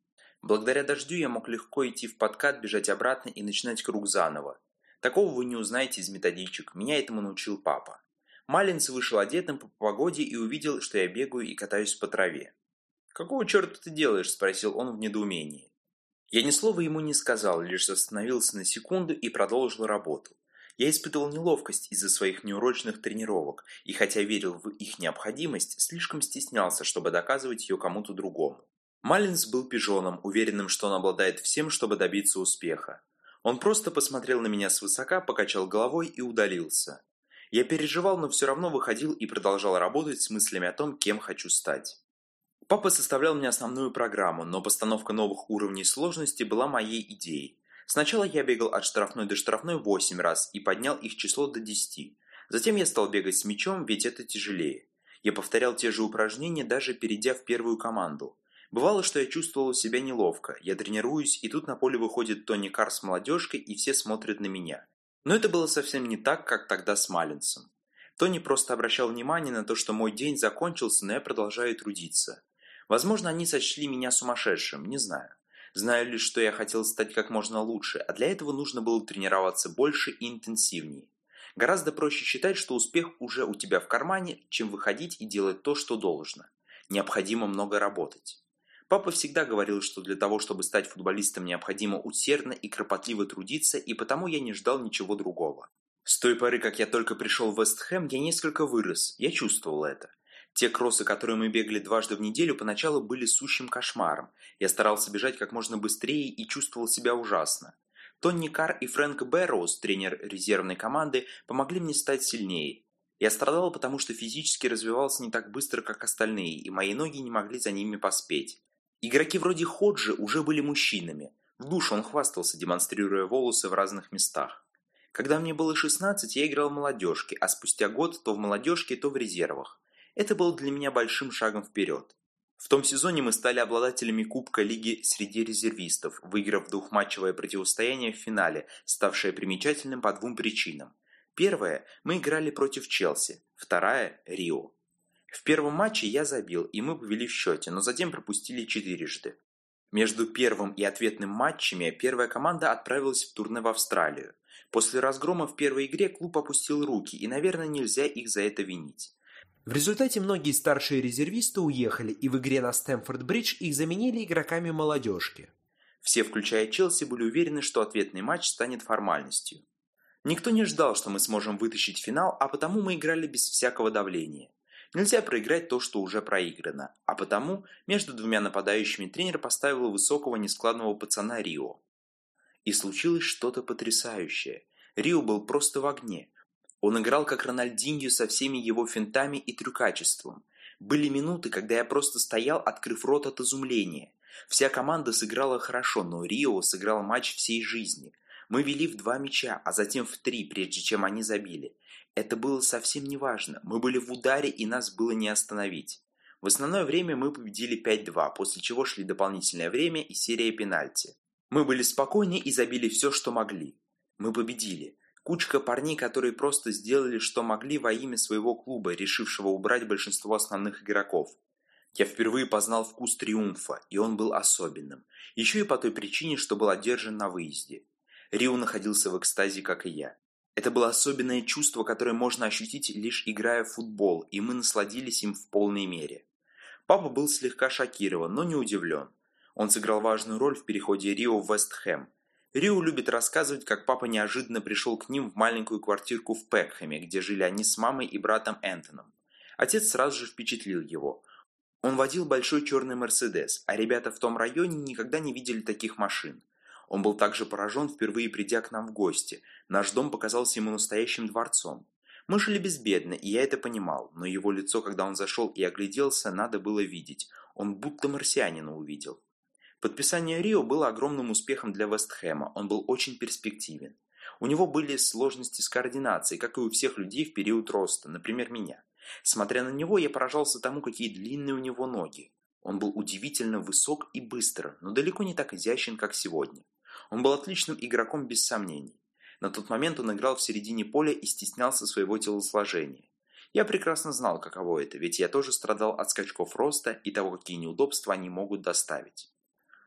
Благодаря дождю я мог легко идти в подкат, бежать обратно и начинать круг заново. Такого вы не узнаете из методичек, меня этому научил папа. Малинс вышел одетым по погоде и увидел, что я бегаю и катаюсь по траве. «Какого черта ты делаешь?» – спросил он в недоумении. Я ни слова ему не сказал, лишь остановился на секунду и продолжил работу. Я испытывал неловкость из-за своих неурочных тренировок, и хотя верил в их необходимость, слишком стеснялся, чтобы доказывать ее кому-то другому. Малинс был пижоном, уверенным, что он обладает всем, чтобы добиться успеха. Он просто посмотрел на меня свысока, покачал головой и удалился. Я переживал, но все равно выходил и продолжал работать с мыслями о том, кем хочу стать. Папа составлял мне основную программу, но постановка новых уровней сложности была моей идеей. Сначала я бегал от штрафной до штрафной 8 раз и поднял их число до 10. Затем я стал бегать с мячом, ведь это тяжелее. Я повторял те же упражнения, даже перейдя в первую команду. Бывало, что я чувствовал себя неловко. Я тренируюсь, и тут на поле выходит Тони Кар с молодежкой, и все смотрят на меня. Но это было совсем не так, как тогда с Маллинсом. Тони просто обращал внимание на то, что мой день закончился, но я продолжаю трудиться. Возможно, они сочли меня сумасшедшим, не знаю. Знаю лишь, что я хотел стать как можно лучше, а для этого нужно было тренироваться больше и интенсивнее. Гораздо проще считать, что успех уже у тебя в кармане, чем выходить и делать то, что должно. Необходимо много работать. Папа всегда говорил, что для того, чтобы стать футболистом, необходимо усердно и кропотливо трудиться, и потому я не ждал ничего другого. С той поры, как я только пришел в Вестхэм, я несколько вырос, я чувствовал это. Те кроссы, которые мы бегали дважды в неделю, поначалу были сущим кошмаром. Я старался бежать как можно быстрее и чувствовал себя ужасно. Тони Кар и Фрэнк Бэрроуз, тренер резервной команды, помогли мне стать сильнее. Я страдал, потому что физически развивался не так быстро, как остальные, и мои ноги не могли за ними поспеть. Игроки вроде Ходжи уже были мужчинами. В душу он хвастался, демонстрируя волосы в разных местах. Когда мне было 16, я играл в молодежке, а спустя год то в молодежке, то в резервах. Это было для меня большим шагом вперед. В том сезоне мы стали обладателями Кубка Лиги среди резервистов, выиграв двухматчевое противостояние в финале, ставшее примечательным по двум причинам. Первое – мы играли против Челси, вторая – Рио. В первом матче я забил, и мы повели в счете, но затем пропустили четырежды. Между первым и ответным матчами первая команда отправилась в турне в Австралию. После разгрома в первой игре клуб опустил руки, и, наверное, нельзя их за это винить. В результате многие старшие резервисты уехали, и в игре на Стэмфорд-Бридж их заменили игроками молодежки. Все, включая Челси, были уверены, что ответный матч станет формальностью. Никто не ждал, что мы сможем вытащить финал, а потому мы играли без всякого давления. Нельзя проиграть то, что уже проиграно, а потому между двумя нападающими тренер поставил высокого нескладного пацана Рио. И случилось что-то потрясающее. Рио был просто в огне. Он играл как Рональдиньо со всеми его финтами и трюкачеством. Были минуты, когда я просто стоял, открыв рот от изумления. Вся команда сыграла хорошо, но Рио сыграл матч всей жизни. Мы вели в два мяча, а затем в три, прежде чем они забили. Это было совсем не важно. Мы были в ударе, и нас было не остановить. В основное время мы победили 5-2, после чего шли дополнительное время и серия пенальти. Мы были спокойны и забили все, что могли. Мы победили. Кучка парней, которые просто сделали, что могли во имя своего клуба, решившего убрать большинство основных игроков. Я впервые познал вкус триумфа, и он был особенным. Еще и по той причине, что был одержан на выезде. Рио находился в экстазе, как и я. Это было особенное чувство, которое можно ощутить, лишь играя в футбол, и мы насладились им в полной мере. Папа был слегка шокирован, но не удивлен. Он сыграл важную роль в переходе Рио в Вестхэм. Рио любит рассказывать, как папа неожиданно пришел к ним в маленькую квартирку в Пекхэме, где жили они с мамой и братом Энтоном. Отец сразу же впечатлил его. Он водил большой черный Мерседес, а ребята в том районе никогда не видели таких машин. Он был также поражен, впервые придя к нам в гости. Наш дом показался ему настоящим дворцом. Мы жили безбедно, и я это понимал, но его лицо, когда он зашел и огляделся, надо было видеть. Он будто марсианина увидел. Подписание Рио было огромным успехом для Вестхэма, он был очень перспективен. У него были сложности с координацией, как и у всех людей в период роста, например, меня. Смотря на него, я поражался тому, какие длинные у него ноги. Он был удивительно высок и быстро, но далеко не так изящен, как сегодня. Он был отличным игроком без сомнений. На тот момент он играл в середине поля и стеснялся своего телосложения. Я прекрасно знал, каково это, ведь я тоже страдал от скачков роста и того, какие неудобства они могут доставить.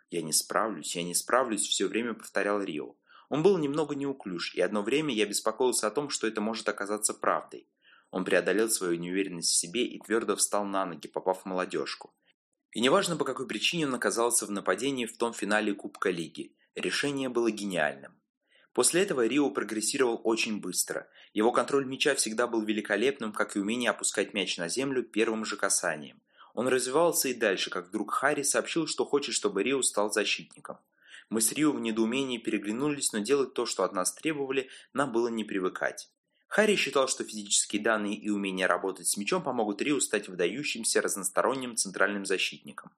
«Я не справлюсь, я не справлюсь», все время повторял Рио. Он был немного неуклюж, и одно время я беспокоился о том, что это может оказаться правдой. Он преодолел свою неуверенность в себе и твердо встал на ноги, попав в молодежку. И неважно, по какой причине он оказался в нападении в том финале Кубка Лиги, решение было гениальным. После этого Рио прогрессировал очень быстро. Его контроль мяча всегда был великолепным, как и умение опускать мяч на землю первым же касанием. Он развивался и дальше, как вдруг Харри сообщил, что хочет, чтобы Рио стал защитником. Мы с Рио в недоумении переглянулись, но делать то, что от нас требовали, нам было не привыкать. Харри считал, что физические данные и умение работать с мячом помогут Рио стать выдающимся разносторонним центральным защитником.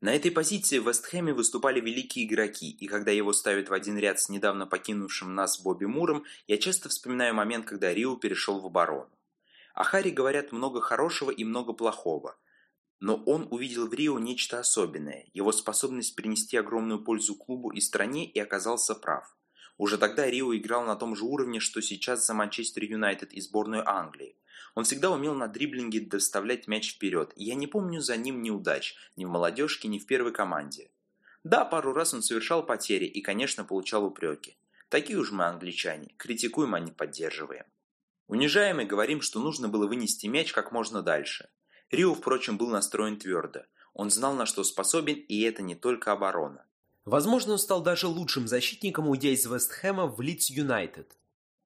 На этой позиции в Вестхэме выступали великие игроки, и когда его ставят в один ряд с недавно покинувшим нас Бобби Муром, я часто вспоминаю момент, когда Рио перешел в оборону. О Харри говорят много хорошего и много плохого – но он увидел в Рио нечто особенное, его способность принести огромную пользу клубу и стране и оказался прав. Уже тогда Рио играл на том же уровне, что сейчас за Манчестер Юнайтед и сборную Англии. Он всегда умел на дриблинге доставлять мяч вперед, и я не помню за ним неудач, ни в молодежке, ни в первой команде. Да, пару раз он совершал потери и, конечно, получал упреки. Такие уж мы англичане, критикуем, а не поддерживаем. Унижаем и говорим, что нужно было вынести мяч как можно дальше. Рио, впрочем, был настроен твердо. Он знал, на что способен, и это не только оборона. Возможно, он стал даже лучшим защитником, уйдя из Вестхэма в Лидс Юнайтед.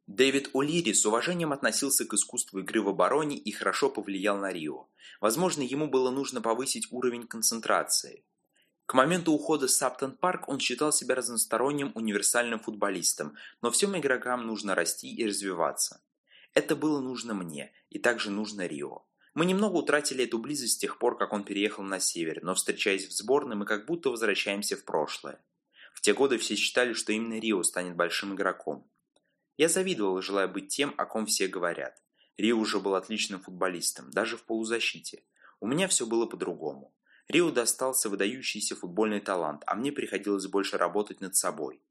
Дэвид О'Лири с уважением относился к искусству игры в обороне и хорошо повлиял на Рио. Возможно, ему было нужно повысить уровень концентрации. К моменту ухода с Саптон Парк он считал себя разносторонним универсальным футболистом, но всем игрокам нужно расти и развиваться. Это было нужно мне, и также нужно Рио. Мы немного утратили эту близость с тех пор, как он переехал на север, но встречаясь в сборной, мы как будто возвращаемся в прошлое. В те годы все считали, что именно Рио станет большим игроком. Я завидовал, желая быть тем, о ком все говорят. Рио уже был отличным футболистом, даже в полузащите. У меня все было по-другому. Рио достался выдающийся футбольный талант, а мне приходилось больше работать над собой.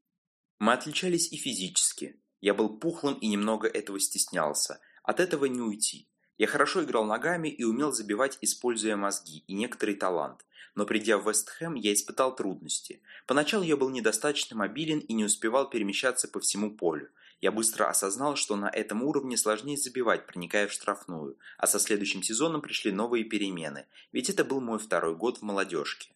Мы отличались и физически. Я был пухлым и немного этого стеснялся. От этого не уйти. Я хорошо играл ногами и умел забивать, используя мозги и некоторый талант. Но придя в Вестхэм, я испытал трудности. Поначалу я был недостаточно мобилен и не успевал перемещаться по всему полю. Я быстро осознал, что на этом уровне сложнее забивать, проникая в штрафную, а со следующим сезоном пришли новые перемены, ведь это был мой второй год в молодежке.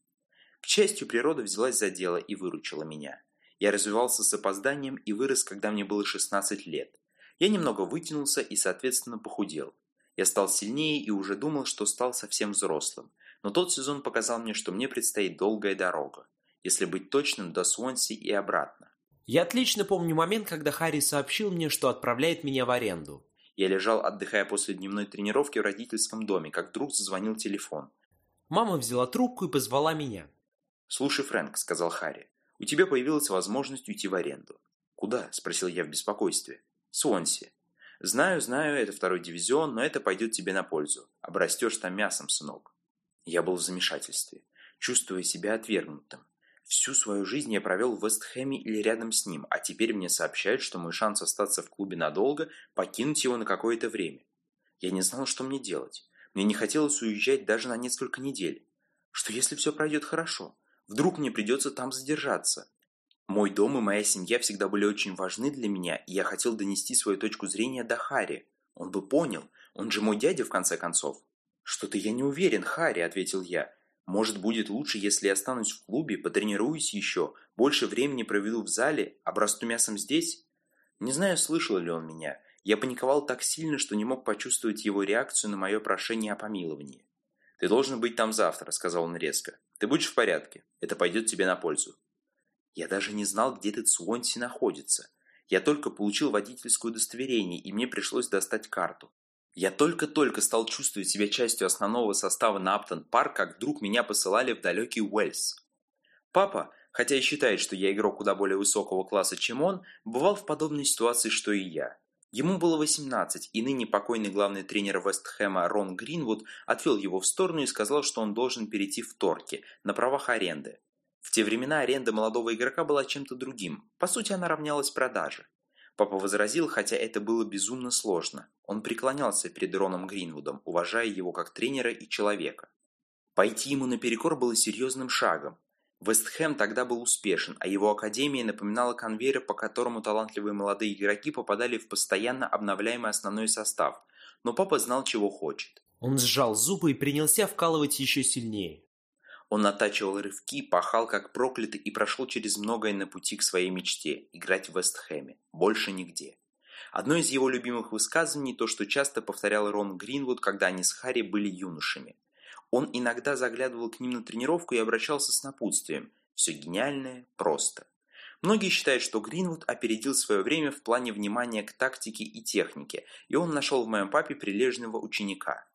К счастью, природа взялась за дело и выручила меня. Я развивался с опозданием и вырос, когда мне было 16 лет. Я немного вытянулся и, соответственно, похудел. Я стал сильнее и уже думал, что стал совсем взрослым. Но тот сезон показал мне, что мне предстоит долгая дорога. Если быть точным, до Суонси и обратно. Я отлично помню момент, когда Харри сообщил мне, что отправляет меня в аренду. Я лежал, отдыхая после дневной тренировки в родительском доме, как вдруг зазвонил телефон. Мама взяла трубку и позвала меня. «Слушай, Фрэнк», — сказал Харри, — «у тебя появилась возможность уйти в аренду». «Куда?» — спросил я в беспокойстве. «Суонси». «Знаю, знаю, это второй дивизион, но это пойдет тебе на пользу. Обрастешь там мясом, сынок». Я был в замешательстве, чувствуя себя отвергнутым. Всю свою жизнь я провел в Вестхэме или рядом с ним, а теперь мне сообщают, что мой шанс остаться в клубе надолго – покинуть его на какое-то время. Я не знал, что мне делать. Мне не хотелось уезжать даже на несколько недель. Что если все пройдет хорошо? Вдруг мне придется там задержаться? Мой дом и моя семья всегда были очень важны для меня, и я хотел донести свою точку зрения до Харри. Он бы понял, он же мой дядя в конце концов. «Что-то я не уверен, Харри», — ответил я. «Может, будет лучше, если я останусь в клубе, потренируюсь еще, больше времени проведу в зале, обрасту мясом здесь?» Не знаю, слышал ли он меня. Я паниковал так сильно, что не мог почувствовать его реакцию на мое прошение о помиловании. «Ты должен быть там завтра», — сказал он резко. «Ты будешь в порядке. Это пойдет тебе на пользу». Я даже не знал, где этот Суонси находится. Я только получил водительское удостоверение, и мне пришлось достать карту. Я только-только стал чувствовать себя частью основного состава на Аптон-парк, как вдруг меня посылали в далекий Уэльс. Папа, хотя и считает, что я игрок куда более высокого класса, чем он, бывал в подобной ситуации, что и я. Ему было 18, и ныне покойный главный тренер Вестхэма Рон Гринвуд отвел его в сторону и сказал, что он должен перейти в Торки на правах аренды. В те времена аренда молодого игрока была чем-то другим. По сути, она равнялась продаже. Папа возразил, хотя это было безумно сложно. Он преклонялся перед Роном Гринвудом, уважая его как тренера и человека. Пойти ему наперекор было серьезным шагом. Вестхэм тогда был успешен, а его академия напоминала конвейер, по которому талантливые молодые игроки попадали в постоянно обновляемый основной состав. Но папа знал, чего хочет. Он сжал зубы и принялся вкалывать еще сильнее. Он натачивал рывки, пахал как проклятый и прошел через многое на пути к своей мечте – играть в Вестхэме. Больше нигде. Одно из его любимых высказываний – то, что часто повторял Рон Гринвуд, когда они с Харри были юношами. Он иногда заглядывал к ним на тренировку и обращался с напутствием. Все гениальное, просто. Многие считают, что Гринвуд опередил свое время в плане внимания к тактике и технике, и он нашел в моем папе прилежного ученика.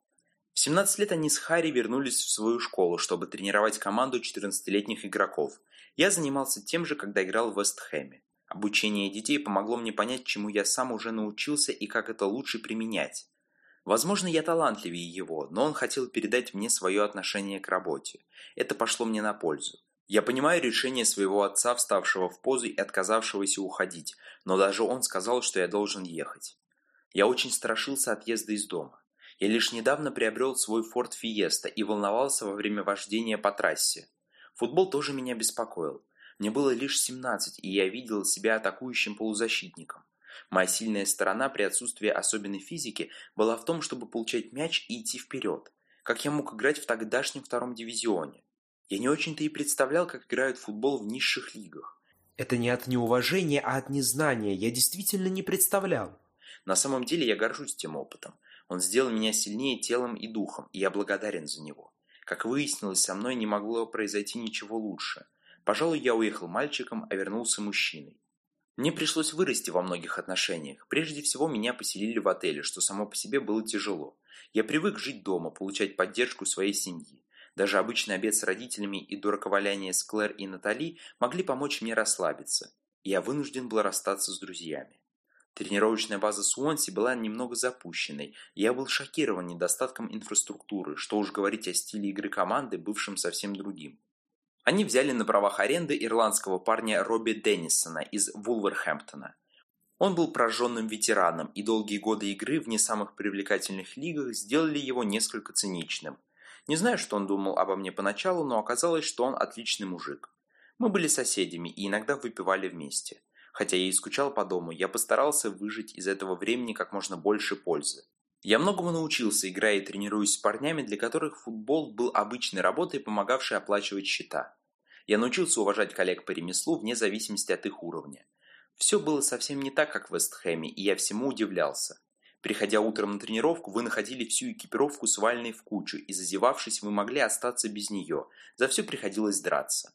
В 17 лет они с Харри вернулись в свою школу, чтобы тренировать команду 14-летних игроков. Я занимался тем же, когда играл в Вестхэме. Обучение детей помогло мне понять, чему я сам уже научился и как это лучше применять. Возможно, я талантливее его, но он хотел передать мне свое отношение к работе. Это пошло мне на пользу. Я понимаю решение своего отца, вставшего в позу и отказавшегося уходить, но даже он сказал, что я должен ехать. Я очень страшился отъезда из дома. Я лишь недавно приобрел свой Ford Fiesta и волновался во время вождения по трассе. Футбол тоже меня беспокоил. Мне было лишь 17, и я видел себя атакующим полузащитником. Моя сильная сторона при отсутствии особенной физики была в том, чтобы получать мяч и идти вперед. Как я мог играть в тогдашнем втором дивизионе? Я не очень-то и представлял, как играют в футбол в низших лигах. Это не от неуважения, а от незнания. Я действительно не представлял. На самом деле я горжусь тем опытом. Он сделал меня сильнее телом и духом, и я благодарен за него. Как выяснилось, со мной не могло произойти ничего лучше. Пожалуй, я уехал мальчиком, а вернулся мужчиной. Мне пришлось вырасти во многих отношениях. Прежде всего, меня поселили в отеле, что само по себе было тяжело. Я привык жить дома, получать поддержку своей семьи. Даже обычный обед с родителями и дураковаляние с Клэр и Натали могли помочь мне расслабиться. Я вынужден был расстаться с друзьями. Тренировочная база Суонси была немного запущенной, я был шокирован недостатком инфраструктуры, что уж говорить о стиле игры команды, бывшем совсем другим. Они взяли на правах аренды ирландского парня Робби Деннисона из Вулверхэмптона. Он был прожженным ветераном, и долгие годы игры в не самых привлекательных лигах сделали его несколько циничным. Не знаю, что он думал обо мне поначалу, но оказалось, что он отличный мужик. Мы были соседями и иногда выпивали вместе. Хотя я и скучал по дому, я постарался выжить из этого времени как можно больше пользы. Я многому научился, играя и тренируясь с парнями, для которых футбол был обычной работой, помогавшей оплачивать счета. Я научился уважать коллег по ремеслу вне зависимости от их уровня. Все было совсем не так, как в Вестхэме, и я всему удивлялся. Приходя утром на тренировку, вы находили всю экипировку сваленной в кучу, и зазевавшись, вы могли остаться без нее. За все приходилось драться.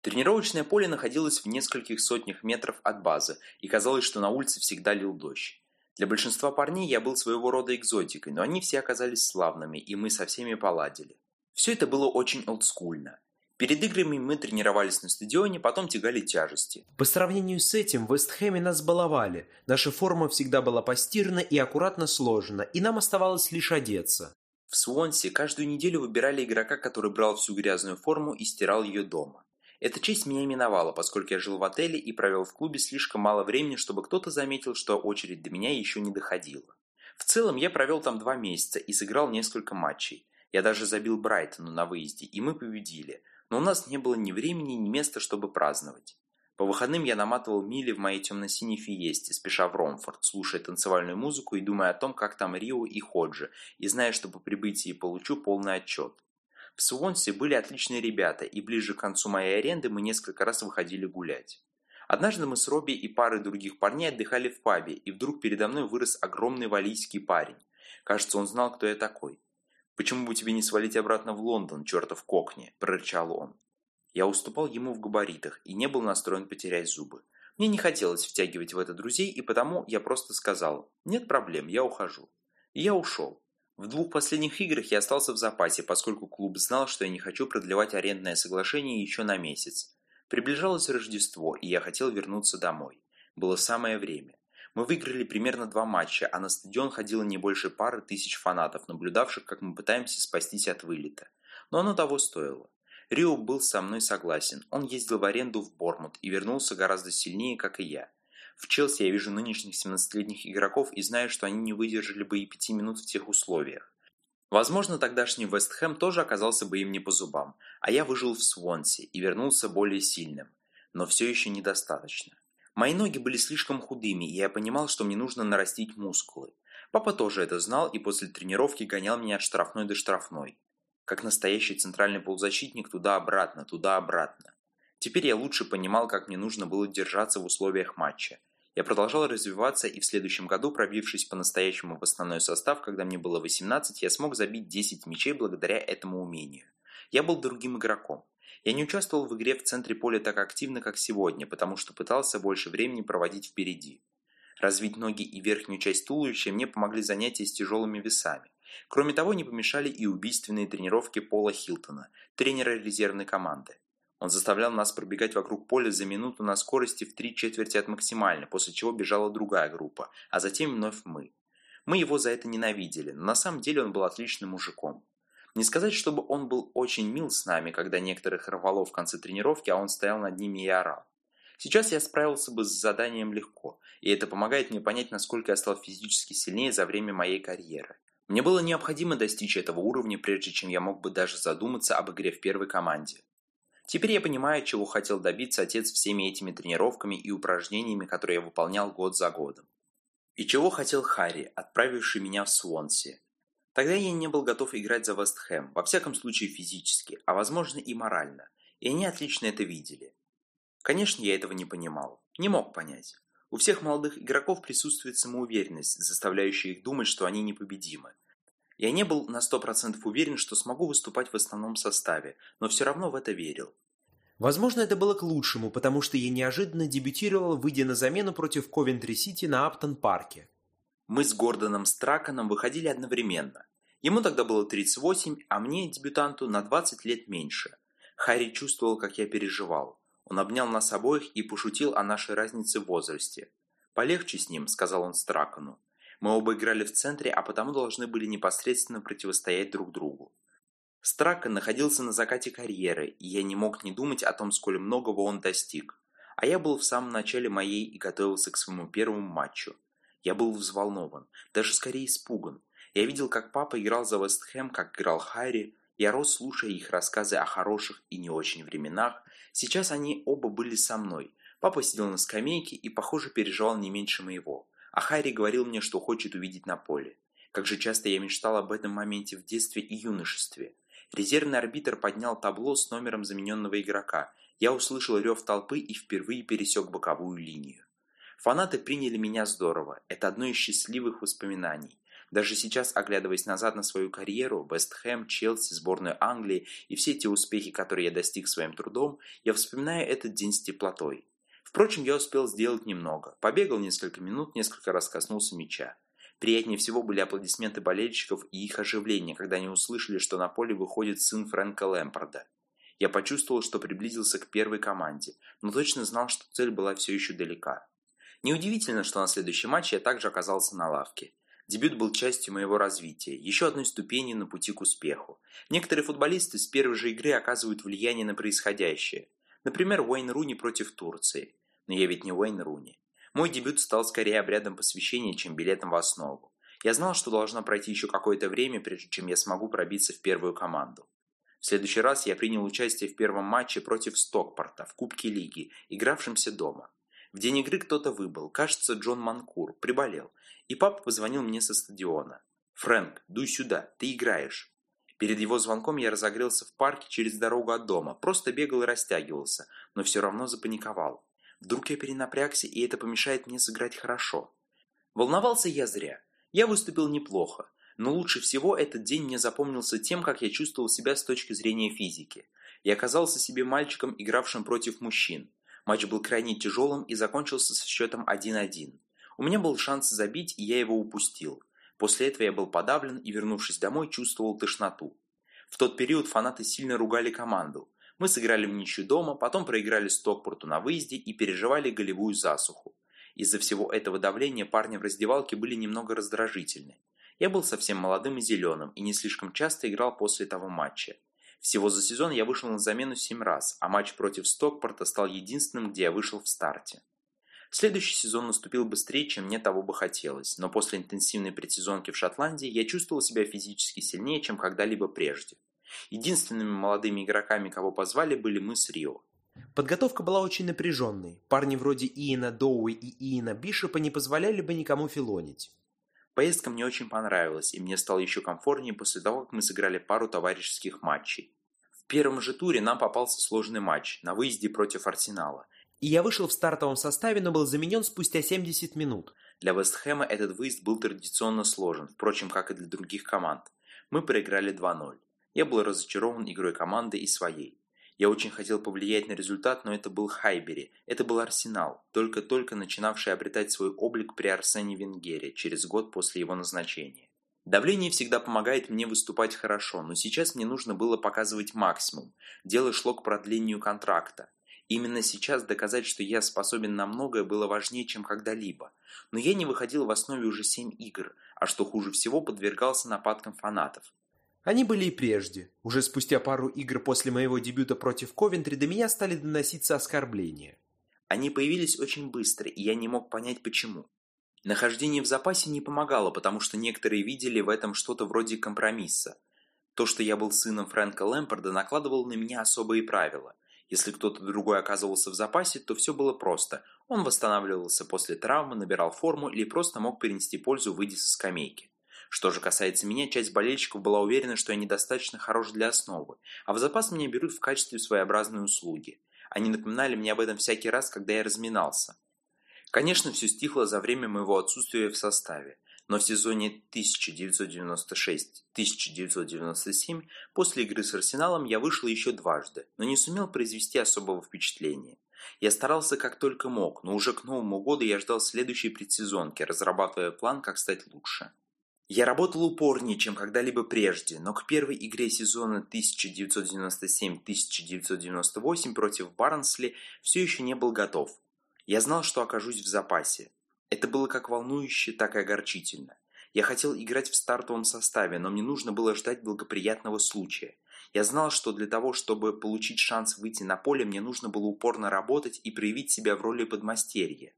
Тренировочное поле находилось в нескольких сотнях метров от базы, и казалось, что на улице всегда лил дождь. Для большинства парней я был своего рода экзотикой, но они все оказались славными, и мы со всеми поладили. Все это было очень олдскульно. Перед играми мы тренировались на стадионе, потом тягали тяжести. По сравнению с этим, в Вестхэме нас баловали. Наша форма всегда была постирана и аккуратно сложена, и нам оставалось лишь одеться. В Суонсе каждую неделю выбирали игрока, который брал всю грязную форму и стирал ее дома. Эта честь меня миновала, поскольку я жил в отеле и провел в клубе слишком мало времени, чтобы кто-то заметил, что очередь до меня еще не доходила. В целом я провел там два месяца и сыграл несколько матчей. Я даже забил Брайтону на выезде, и мы победили – но у нас не было ни времени, ни места, чтобы праздновать. По выходным я наматывал мили в моей темно-синей фиесте, спеша в Ромфорд, слушая танцевальную музыку и думая о том, как там Рио и Ходжи, и зная, что по прибытии получу полный отчет. В Суонсе были отличные ребята, и ближе к концу моей аренды мы несколько раз выходили гулять. Однажды мы с Робби и парой других парней отдыхали в пабе, и вдруг передо мной вырос огромный валийский парень. Кажется, он знал, кто я такой. «Почему бы тебе не свалить обратно в Лондон, чертов кокни?» – прорычал он. Я уступал ему в габаритах и не был настроен потерять зубы. Мне не хотелось втягивать в это друзей, и потому я просто сказал «Нет проблем, я ухожу». И я ушел. В двух последних играх я остался в запасе, поскольку клуб знал, что я не хочу продлевать арендное соглашение еще на месяц. Приближалось Рождество, и я хотел вернуться домой. Было самое время. Мы выиграли примерно два матча, а на стадион ходило не больше пары тысяч фанатов, наблюдавших, как мы пытаемся спастись от вылета. Но оно того стоило. Рио был со мной согласен. Он ездил в аренду в Бормут и вернулся гораздо сильнее, как и я. В Челси я вижу нынешних 17-летних игроков и знаю, что они не выдержали бы и пяти минут в тех условиях. Возможно, тогдашний Вест Хэм тоже оказался бы им не по зубам, а я выжил в Свонсе и вернулся более сильным. Но все еще недостаточно. Мои ноги были слишком худыми, и я понимал, что мне нужно нарастить мускулы. Папа тоже это знал и после тренировки гонял меня от штрафной до штрафной. Как настоящий центральный полузащитник туда-обратно, туда-обратно. Теперь я лучше понимал, как мне нужно было держаться в условиях матча. Я продолжал развиваться и в следующем году, пробившись по-настоящему в основной состав, когда мне было 18, я смог забить 10 мячей благодаря этому умению. Я был другим игроком. Я не участвовал в игре в центре поля так активно, как сегодня, потому что пытался больше времени проводить впереди. Развить ноги и верхнюю часть туловища мне помогли занятия с тяжелыми весами. Кроме того, не помешали и убийственные тренировки Пола Хилтона, тренера резервной команды. Он заставлял нас пробегать вокруг поля за минуту на скорости в три четверти от максимальной, после чего бежала другая группа, а затем вновь мы. Мы его за это ненавидели, но на самом деле он был отличным мужиком. Не сказать, чтобы он был очень мил с нами, когда некоторых рвало в конце тренировки, а он стоял над ними и орал. Сейчас я справился бы с заданием легко, и это помогает мне понять, насколько я стал физически сильнее за время моей карьеры. Мне было необходимо достичь этого уровня, прежде чем я мог бы даже задуматься об игре в первой команде. Теперь я понимаю, чего хотел добиться отец всеми этими тренировками и упражнениями, которые я выполнял год за годом. И чего хотел Харри, отправивший меня в Суонси. Тогда я не был готов играть за Вест Хэм, во всяком случае физически, а возможно и морально. И они отлично это видели. Конечно, я этого не понимал. Не мог понять. У всех молодых игроков присутствует самоуверенность, заставляющая их думать, что они непобедимы. Я не был на 100% уверен, что смогу выступать в основном составе, но все равно в это верил. Возможно, это было к лучшему, потому что я неожиданно дебютировал, выйдя на замену против Ковентри-Сити на Аптон-парке. Мы с Гордоном Страканом выходили одновременно. Ему тогда было 38, а мне, дебютанту, на 20 лет меньше. Харри чувствовал, как я переживал. Он обнял нас обоих и пошутил о нашей разнице в возрасте. «Полегче с ним», — сказал он Стракану. «Мы оба играли в центре, а потому должны были непосредственно противостоять друг другу». Стракан находился на закате карьеры, и я не мог не думать о том, сколь многого он достиг. А я был в самом начале моей и готовился к своему первому матчу. Я был взволнован, даже скорее испуган. Я видел, как папа играл за Вестхэм, как играл Харри. Я рос, слушая их рассказы о хороших и не очень временах. Сейчас они оба были со мной. Папа сидел на скамейке и, похоже, переживал не меньше моего. А Харри говорил мне, что хочет увидеть на поле. Как же часто я мечтал об этом моменте в детстве и юношестве. Резервный арбитр поднял табло с номером замененного игрока. Я услышал рев толпы и впервые пересек боковую линию. Фанаты приняли меня здорово. Это одно из счастливых воспоминаний. Даже сейчас, оглядываясь назад на свою карьеру, Вест Хэм, Челси, сборную Англии и все те успехи, которые я достиг своим трудом, я вспоминаю этот день с теплотой. Впрочем, я успел сделать немного. Побегал несколько минут, несколько раз коснулся мяча. Приятнее всего были аплодисменты болельщиков и их оживление, когда они услышали, что на поле выходит сын Фрэнка Лэмпорда. Я почувствовал, что приблизился к первой команде, но точно знал, что цель была все еще далека. Неудивительно, что на следующий матч я также оказался на лавке. Дебют был частью моего развития, еще одной ступени на пути к успеху. Некоторые футболисты с первой же игры оказывают влияние на происходящее. Например, Уэйн Руни против Турции. Но я ведь не Уэйн Руни. Мой дебют стал скорее обрядом посвящения, чем билетом в основу. Я знал, что должно пройти еще какое-то время, прежде чем я смогу пробиться в первую команду. В следующий раз я принял участие в первом матче против Стокпорта в Кубке Лиги, игравшемся дома. В день игры кто-то выбыл, кажется, Джон Манкур, приболел, и папа позвонил мне со стадиона. «Фрэнк, дуй сюда, ты играешь». Перед его звонком я разогрелся в парке через дорогу от дома, просто бегал и растягивался, но все равно запаниковал. Вдруг я перенапрягся, и это помешает мне сыграть хорошо. Волновался я зря. Я выступил неплохо, но лучше всего этот день мне запомнился тем, как я чувствовал себя с точки зрения физики. Я оказался себе мальчиком, игравшим против мужчин. Матч был крайне тяжелым и закончился со счетом 1-1. У меня был шанс забить, и я его упустил. После этого я был подавлен и, вернувшись домой, чувствовал тошноту. В тот период фанаты сильно ругали команду. Мы сыграли в ничью дома, потом проиграли Стокпорту на выезде и переживали голевую засуху. Из-за всего этого давления парни в раздевалке были немного раздражительны. Я был совсем молодым и зеленым, и не слишком часто играл после того матча. Всего за сезон я вышел на замену 7 раз, а матч против Стокпорта стал единственным, где я вышел в старте. Следующий сезон наступил быстрее, чем мне того бы хотелось, но после интенсивной предсезонки в Шотландии я чувствовал себя физически сильнее, чем когда-либо прежде. Единственными молодыми игроками, кого позвали, были мы с Рио. Подготовка была очень напряженной. Парни вроде Иена Доуи и Иена Бишопа не позволяли бы никому филонить. Поездка мне очень понравилась, и мне стало еще комфортнее после того, как мы сыграли пару товарищеских матчей. В первом же туре нам попался сложный матч на выезде против Арсенала. И я вышел в стартовом составе, но был заменен спустя 70 минут. Для Вестхэма этот выезд был традиционно сложен, впрочем, как и для других команд. Мы проиграли 2-0. Я был разочарован игрой команды и своей. Я очень хотел повлиять на результат, но это был Хайбери, это был Арсенал, только-только начинавший обретать свой облик при Арсене Венгере через год после его назначения. Давление всегда помогает мне выступать хорошо, но сейчас мне нужно было показывать максимум. Дело шло к продлению контракта. Именно сейчас доказать, что я способен на многое, было важнее, чем когда-либо. Но я не выходил в основе уже 7 игр, а что хуже всего, подвергался нападкам фанатов. Они были и прежде. Уже спустя пару игр после моего дебюта против Ковентри до меня стали доноситься оскорбления. Они появились очень быстро, и я не мог понять почему. Нахождение в запасе не помогало, потому что некоторые видели в этом что-то вроде компромисса. То, что я был сыном Фрэнка Лэмпорда, накладывало на меня особые правила. Если кто-то другой оказывался в запасе, то все было просто. Он восстанавливался после травмы, набирал форму или просто мог принести пользу, выйдя со скамейки. Что же касается меня, часть болельщиков была уверена, что я недостаточно хорош для основы, а в запас меня берут в качестве своеобразной услуги. Они напоминали мне об этом всякий раз, когда я разминался. Конечно, все стихло за время моего отсутствия в составе, но в сезоне 1996-1997 после игры с Арсеналом я вышел еще дважды, но не сумел произвести особого впечатления. Я старался как только мог, но уже к Новому году я ждал следующей предсезонки, разрабатывая план, как стать лучше. Я работал упорнее, чем когда-либо прежде, но к первой игре сезона 1997-1998 против Барнсли все еще не был готов. Я знал, что окажусь в запасе. Это было как волнующе, так и огорчительно. Я хотел играть в стартовом составе, но мне нужно было ждать благоприятного случая. Я знал, что для того, чтобы получить шанс выйти на поле, мне нужно было упорно работать и проявить себя в роли подмастерья.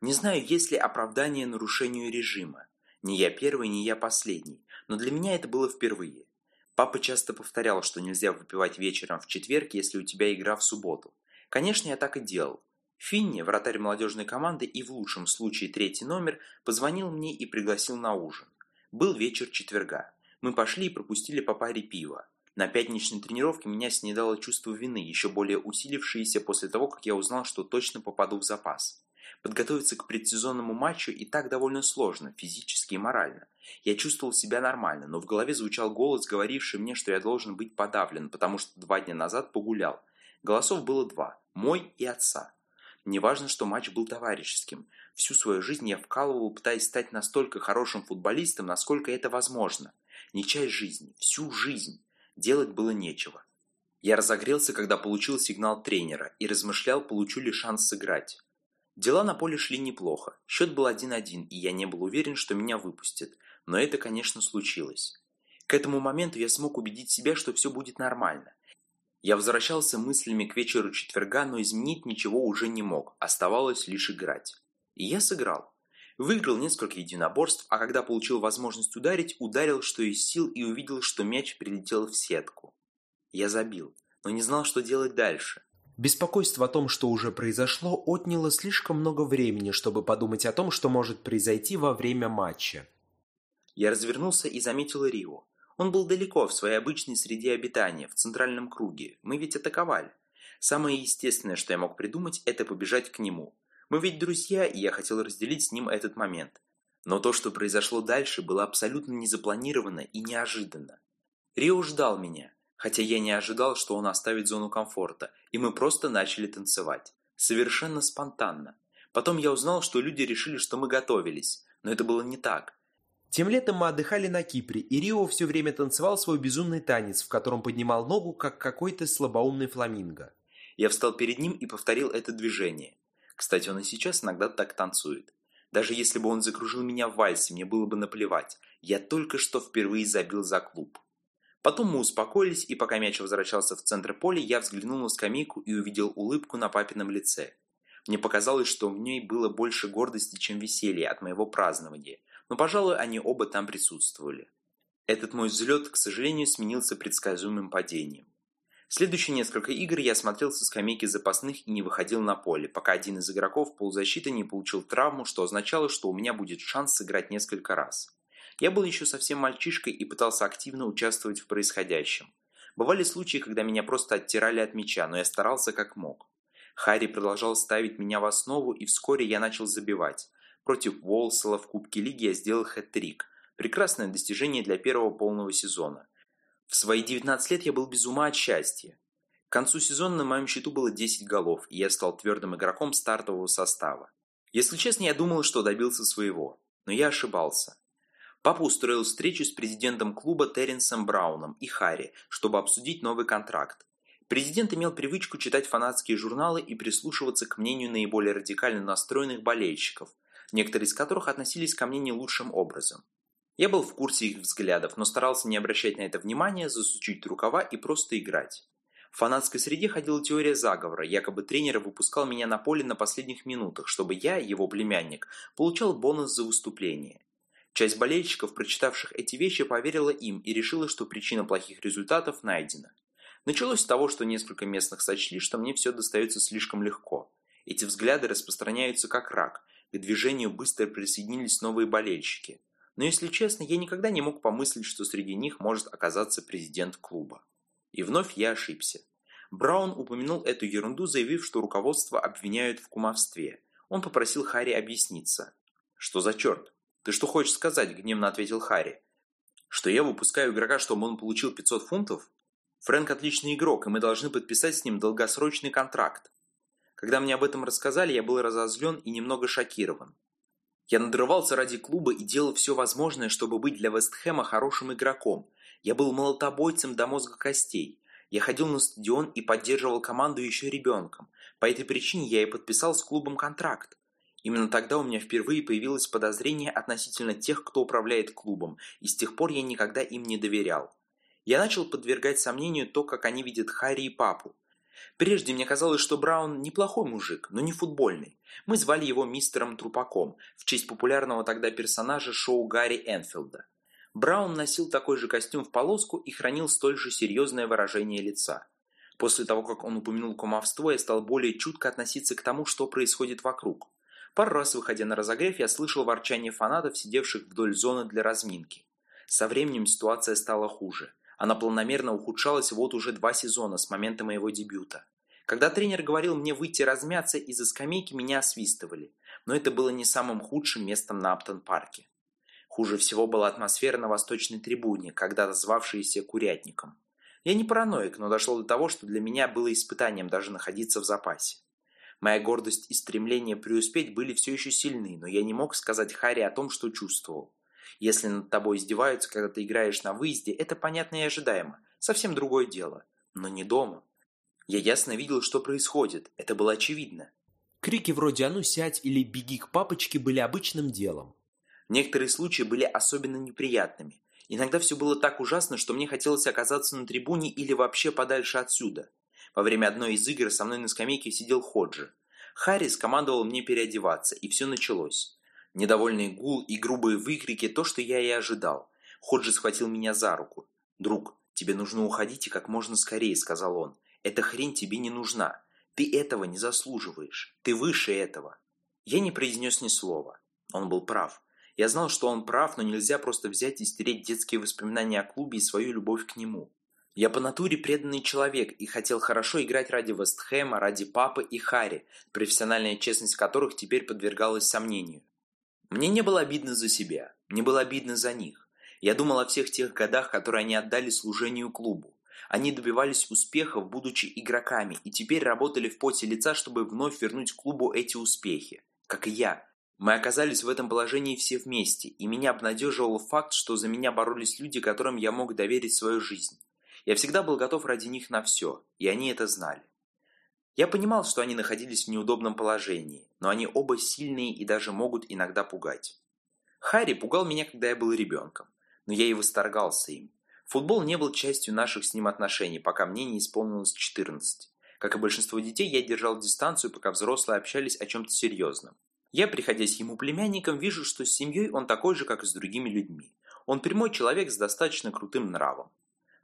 Не знаю, есть ли оправдание нарушению режима. Не я первый, не я последний, но для меня это было впервые. Папа часто повторял, что нельзя выпивать вечером в четверг, если у тебя игра в субботу. Конечно, я так и делал. Финни, вратарь молодежной команды и в лучшем случае третий номер, позвонил мне и пригласил на ужин. Был вечер четверга. Мы пошли и пропустили по паре пива. На пятничной тренировке меня снедало чувство вины, еще более усилившееся после того, как я узнал, что точно попаду в запас. Подготовиться к предсезонному матчу и так довольно сложно, физически и морально. Я чувствовал себя нормально, но в голове звучал голос, говоривший мне, что я должен быть подавлен, потому что два дня назад погулял. Голосов было два – мой и отца. Неважно, что матч был товарищеским. Всю свою жизнь я вкалывал, пытаясь стать настолько хорошим футболистом, насколько это возможно. Не часть жизни, всю жизнь. Делать было нечего. Я разогрелся, когда получил сигнал тренера, и размышлял, получу ли шанс сыграть. Дела на поле шли неплохо. Счет был 1-1, и я не был уверен, что меня выпустят. Но это, конечно, случилось. К этому моменту я смог убедить себя, что все будет нормально. Я возвращался мыслями к вечеру четверга, но изменить ничего уже не мог, оставалось лишь играть. И я сыграл. Выиграл несколько единоборств, а когда получил возможность ударить, ударил что из сил и увидел, что мяч прилетел в сетку. Я забил, но не знал, что делать дальше. Беспокойство о том, что уже произошло, отняло слишком много времени, чтобы подумать о том, что может произойти во время матча. Я развернулся и заметил Рио. Он был далеко, в своей обычной среде обитания, в центральном круге. Мы ведь атаковали. Самое естественное, что я мог придумать, это побежать к нему. Мы ведь друзья, и я хотел разделить с ним этот момент. Но то, что произошло дальше, было абсолютно незапланировано и неожиданно. Рио ждал меня хотя я не ожидал, что он оставит зону комфорта, и мы просто начали танцевать. Совершенно спонтанно. Потом я узнал, что люди решили, что мы готовились, но это было не так. Тем летом мы отдыхали на Кипре, и Рио все время танцевал свой безумный танец, в котором поднимал ногу, как какой-то слабоумный фламинго. Я встал перед ним и повторил это движение. Кстати, он и сейчас иногда так танцует. Даже если бы он закружил меня в вальсе, мне было бы наплевать. Я только что впервые забил за клуб. Потом мы успокоились, и пока мяч возвращался в центр поля, я взглянул на скамейку и увидел улыбку на папином лице. Мне показалось, что в ней было больше гордости, чем веселья от моего празднования, но, пожалуй, они оба там присутствовали. Этот мой взлет, к сожалению, сменился предсказуемым падением. Следующие несколько игр я смотрел со скамейки запасных и не выходил на поле, пока один из игроков полузащиты не получил травму, что означало, что у меня будет шанс сыграть несколько раз. Я был еще совсем мальчишкой и пытался активно участвовать в происходящем. Бывали случаи, когда меня просто оттирали от мяча, но я старался как мог. Харри продолжал ставить меня в основу, и вскоре я начал забивать. Против Уолсела в Кубке Лиги я сделал хэт-трик. Прекрасное достижение для первого полного сезона. В свои 19 лет я был без ума от счастья. К концу сезона на моем счету было 10 голов, и я стал твердым игроком стартового состава. Если честно, я думал, что добился своего. Но я ошибался. Папа устроил встречу с президентом клуба Терренсом Брауном и Харри, чтобы обсудить новый контракт. Президент имел привычку читать фанатские журналы и прислушиваться к мнению наиболее радикально настроенных болельщиков, некоторые из которых относились ко мне не лучшим образом. Я был в курсе их взглядов, но старался не обращать на это внимания, засучить рукава и просто играть. В фанатской среде ходила теория заговора, якобы тренер выпускал меня на поле на последних минутах, чтобы я, его племянник, получал бонус за выступление. Часть болельщиков, прочитавших эти вещи, поверила им и решила, что причина плохих результатов найдена. Началось с того, что несколько местных сочли, что мне все достается слишком легко. Эти взгляды распространяются как рак, к движению быстро присоединились новые болельщики. Но если честно, я никогда не мог помыслить, что среди них может оказаться президент клуба. И вновь я ошибся. Браун упомянул эту ерунду, заявив, что руководство обвиняют в кумовстве. Он попросил Харри объясниться. Что за черт? «Ты что хочешь сказать?» – гневно ответил Харри. «Что я выпускаю игрока, чтобы он получил 500 фунтов? Фрэнк отличный игрок, и мы должны подписать с ним долгосрочный контракт. Когда мне об этом рассказали, я был разозлен и немного шокирован. Я надрывался ради клуба и делал все возможное, чтобы быть для Вестхэма хорошим игроком. Я был молотобойцем до мозга костей. Я ходил на стадион и поддерживал команду еще ребенком. По этой причине я и подписал с клубом контракт. Именно тогда у меня впервые появилось подозрение относительно тех, кто управляет клубом, и с тех пор я никогда им не доверял. Я начал подвергать сомнению то, как они видят Харри и папу. Прежде мне казалось, что Браун неплохой мужик, но не футбольный. Мы звали его мистером Трупаком, в честь популярного тогда персонажа шоу Гарри Энфилда. Браун носил такой же костюм в полоску и хранил столь же серьезное выражение лица. После того, как он упомянул кумовство, я стал более чутко относиться к тому, что происходит вокруг. Пару раз, выходя на разогрев, я слышал ворчание фанатов, сидевших вдоль зоны для разминки. Со временем ситуация стала хуже. Она планомерно ухудшалась вот уже два сезона с момента моего дебюта. Когда тренер говорил мне выйти размяться, из-за скамейки меня освистывали. Но это было не самым худшим местом на Аптон-парке. Хуже всего была атмосфера на восточной трибуне, когда-то звавшаяся курятником. Я не параноик, но дошло до того, что для меня было испытанием даже находиться в запасе. Моя гордость и стремление преуспеть были все еще сильны, но я не мог сказать Харри о том, что чувствовал. Если над тобой издеваются, когда ты играешь на выезде, это понятно и ожидаемо. Совсем другое дело. Но не дома. Я ясно видел, что происходит. Это было очевидно. Крики вроде «А ну сядь» или «Беги к папочке» были обычным делом. Некоторые случаи были особенно неприятными. Иногда все было так ужасно, что мне хотелось оказаться на трибуне или вообще подальше отсюда. Во время одной из игр со мной на скамейке сидел Ходжи. Харрис командовал мне переодеваться, и все началось. Недовольный гул и грубые выкрики – то, что я и ожидал. Ходжи схватил меня за руку. «Друг, тебе нужно уходить и как можно скорее», – сказал он. «Эта хрень тебе не нужна. Ты этого не заслуживаешь. Ты выше этого». Я не произнес ни слова. Он был прав. Я знал, что он прав, но нельзя просто взять и стереть детские воспоминания о клубе и свою любовь к нему. Я по натуре преданный человек и хотел хорошо играть ради Вестхэма, ради папы и Харри, профессиональная честность которых теперь подвергалась сомнению. Мне не было обидно за себя, мне было обидно за них. Я думал о всех тех годах, которые они отдали служению клубу. Они добивались успехов, будучи игроками, и теперь работали в поте лица, чтобы вновь вернуть клубу эти успехи. Как и я, мы оказались в этом положении все вместе, и меня обнадеживал факт, что за меня боролись люди, которым я мог доверить свою жизнь. Я всегда был готов ради них на все, и они это знали. Я понимал, что они находились в неудобном положении, но они оба сильные и даже могут иногда пугать. Харри пугал меня, когда я был ребенком, но я и восторгался им. Футбол не был частью наших с ним отношений, пока мне не исполнилось 14. Как и большинство детей, я держал дистанцию, пока взрослые общались о чем-то серьезном. Я, приходясь ему племянником, вижу, что с семьей он такой же, как и с другими людьми. Он прямой человек с достаточно крутым нравом.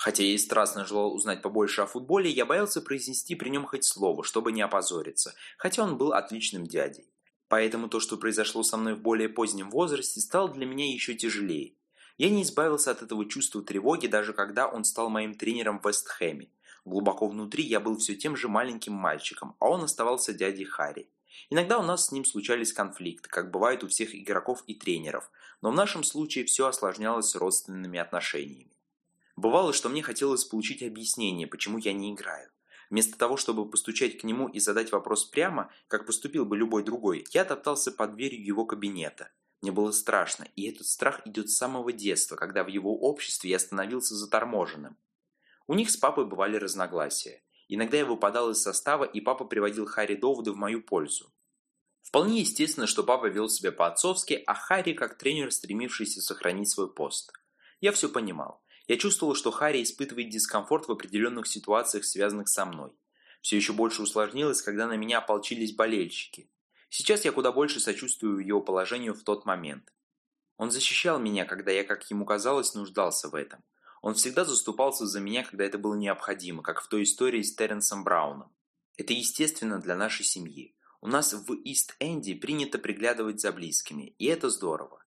Хотя и страстно желал узнать побольше о футболе, я боялся произнести при нем хоть слово, чтобы не опозориться, хотя он был отличным дядей. Поэтому то, что произошло со мной в более позднем возрасте, стало для меня еще тяжелее. Я не избавился от этого чувства тревоги, даже когда он стал моим тренером в Вестхэме. Глубоко внутри я был все тем же маленьким мальчиком, а он оставался дядей Харри. Иногда у нас с ним случались конфликты, как бывает у всех игроков и тренеров, но в нашем случае все осложнялось родственными отношениями. Бывало, что мне хотелось получить объяснение, почему я не играю. Вместо того, чтобы постучать к нему и задать вопрос прямо, как поступил бы любой другой, я топтался под дверью его кабинета. Мне было страшно, и этот страх идет с самого детства, когда в его обществе я становился заторможенным. У них с папой бывали разногласия. Иногда я выпадал из состава, и папа приводил Харри доводы в мою пользу. Вполне естественно, что папа вел себя по-отцовски, а Харри как тренер, стремившийся сохранить свой пост. Я все понимал. Я чувствовал, что Харри испытывает дискомфорт в определенных ситуациях, связанных со мной. Все еще больше усложнилось, когда на меня ополчились болельщики. Сейчас я куда больше сочувствую его положению в тот момент. Он защищал меня, когда я, как ему казалось, нуждался в этом. Он всегда заступался за меня, когда это было необходимо, как в той истории с Терренсом Брауном. Это естественно для нашей семьи. У нас в Ист-Энди принято приглядывать за близкими, и это здорово.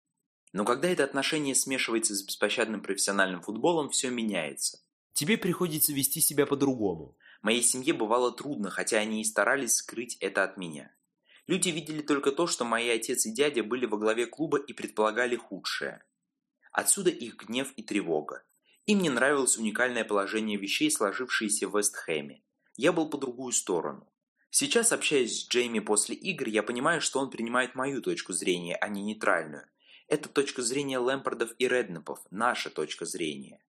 Но когда это отношение смешивается с беспощадным профессиональным футболом, все меняется. Тебе приходится вести себя по-другому. Моей семье бывало трудно, хотя они и старались скрыть это от меня. Люди видели только то, что мои отец и дядя были во главе клуба и предполагали худшее. Отсюда их гнев и тревога. Им не нравилось уникальное положение вещей, сложившееся в Вестхэме. Я был по другую сторону. Сейчас, общаясь с Джейми после игр, я понимаю, что он принимает мою точку зрения, а не нейтральную. Это точка зрения Лэмпардов и Реднепов, наша точка зрения.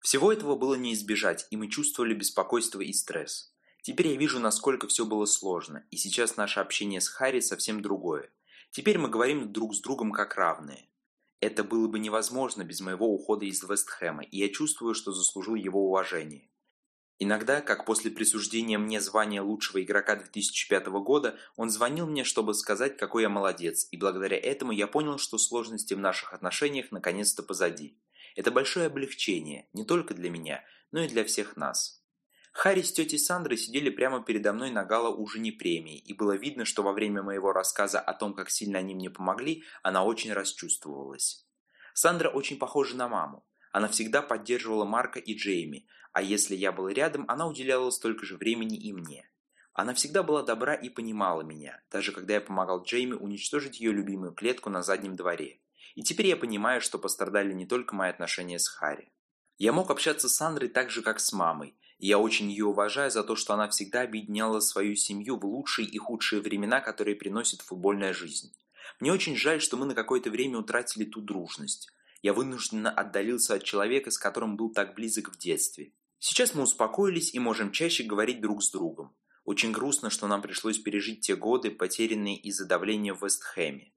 Всего этого было не избежать, и мы чувствовали беспокойство и стресс. Теперь я вижу, насколько все было сложно, и сейчас наше общение с Харри совсем другое. Теперь мы говорим друг с другом как равные. Это было бы невозможно без моего ухода из Вестхэма, и я чувствую, что заслужил его уважение. Иногда, как после присуждения мне звания лучшего игрока 2005 года, он звонил мне, чтобы сказать, какой я молодец, и благодаря этому я понял, что сложности в наших отношениях наконец-то позади. Это большое облегчение, не только для меня, но и для всех нас. Харри с тетей Сандрой сидели прямо передо мной на гала ужине премии, и было видно, что во время моего рассказа о том, как сильно они мне помогли, она очень расчувствовалась. Сандра очень похожа на маму. Она всегда поддерживала Марка и Джейми, а если я был рядом, она уделяла столько же времени и мне. Она всегда была добра и понимала меня, даже когда я помогал Джейми уничтожить ее любимую клетку на заднем дворе. И теперь я понимаю, что пострадали не только мои отношения с Харри. Я мог общаться с Сандрой так же, как с мамой, И я очень ее уважаю за то, что она всегда объединяла свою семью в лучшие и худшие времена, которые приносит футбольная жизнь. Мне очень жаль, что мы на какое-то время утратили ту дружность. Я вынужденно отдалился от человека, с которым был так близок в детстве. Сейчас мы успокоились и можем чаще говорить друг с другом. Очень грустно, что нам пришлось пережить те годы, потерянные из-за давления в Вестхэме.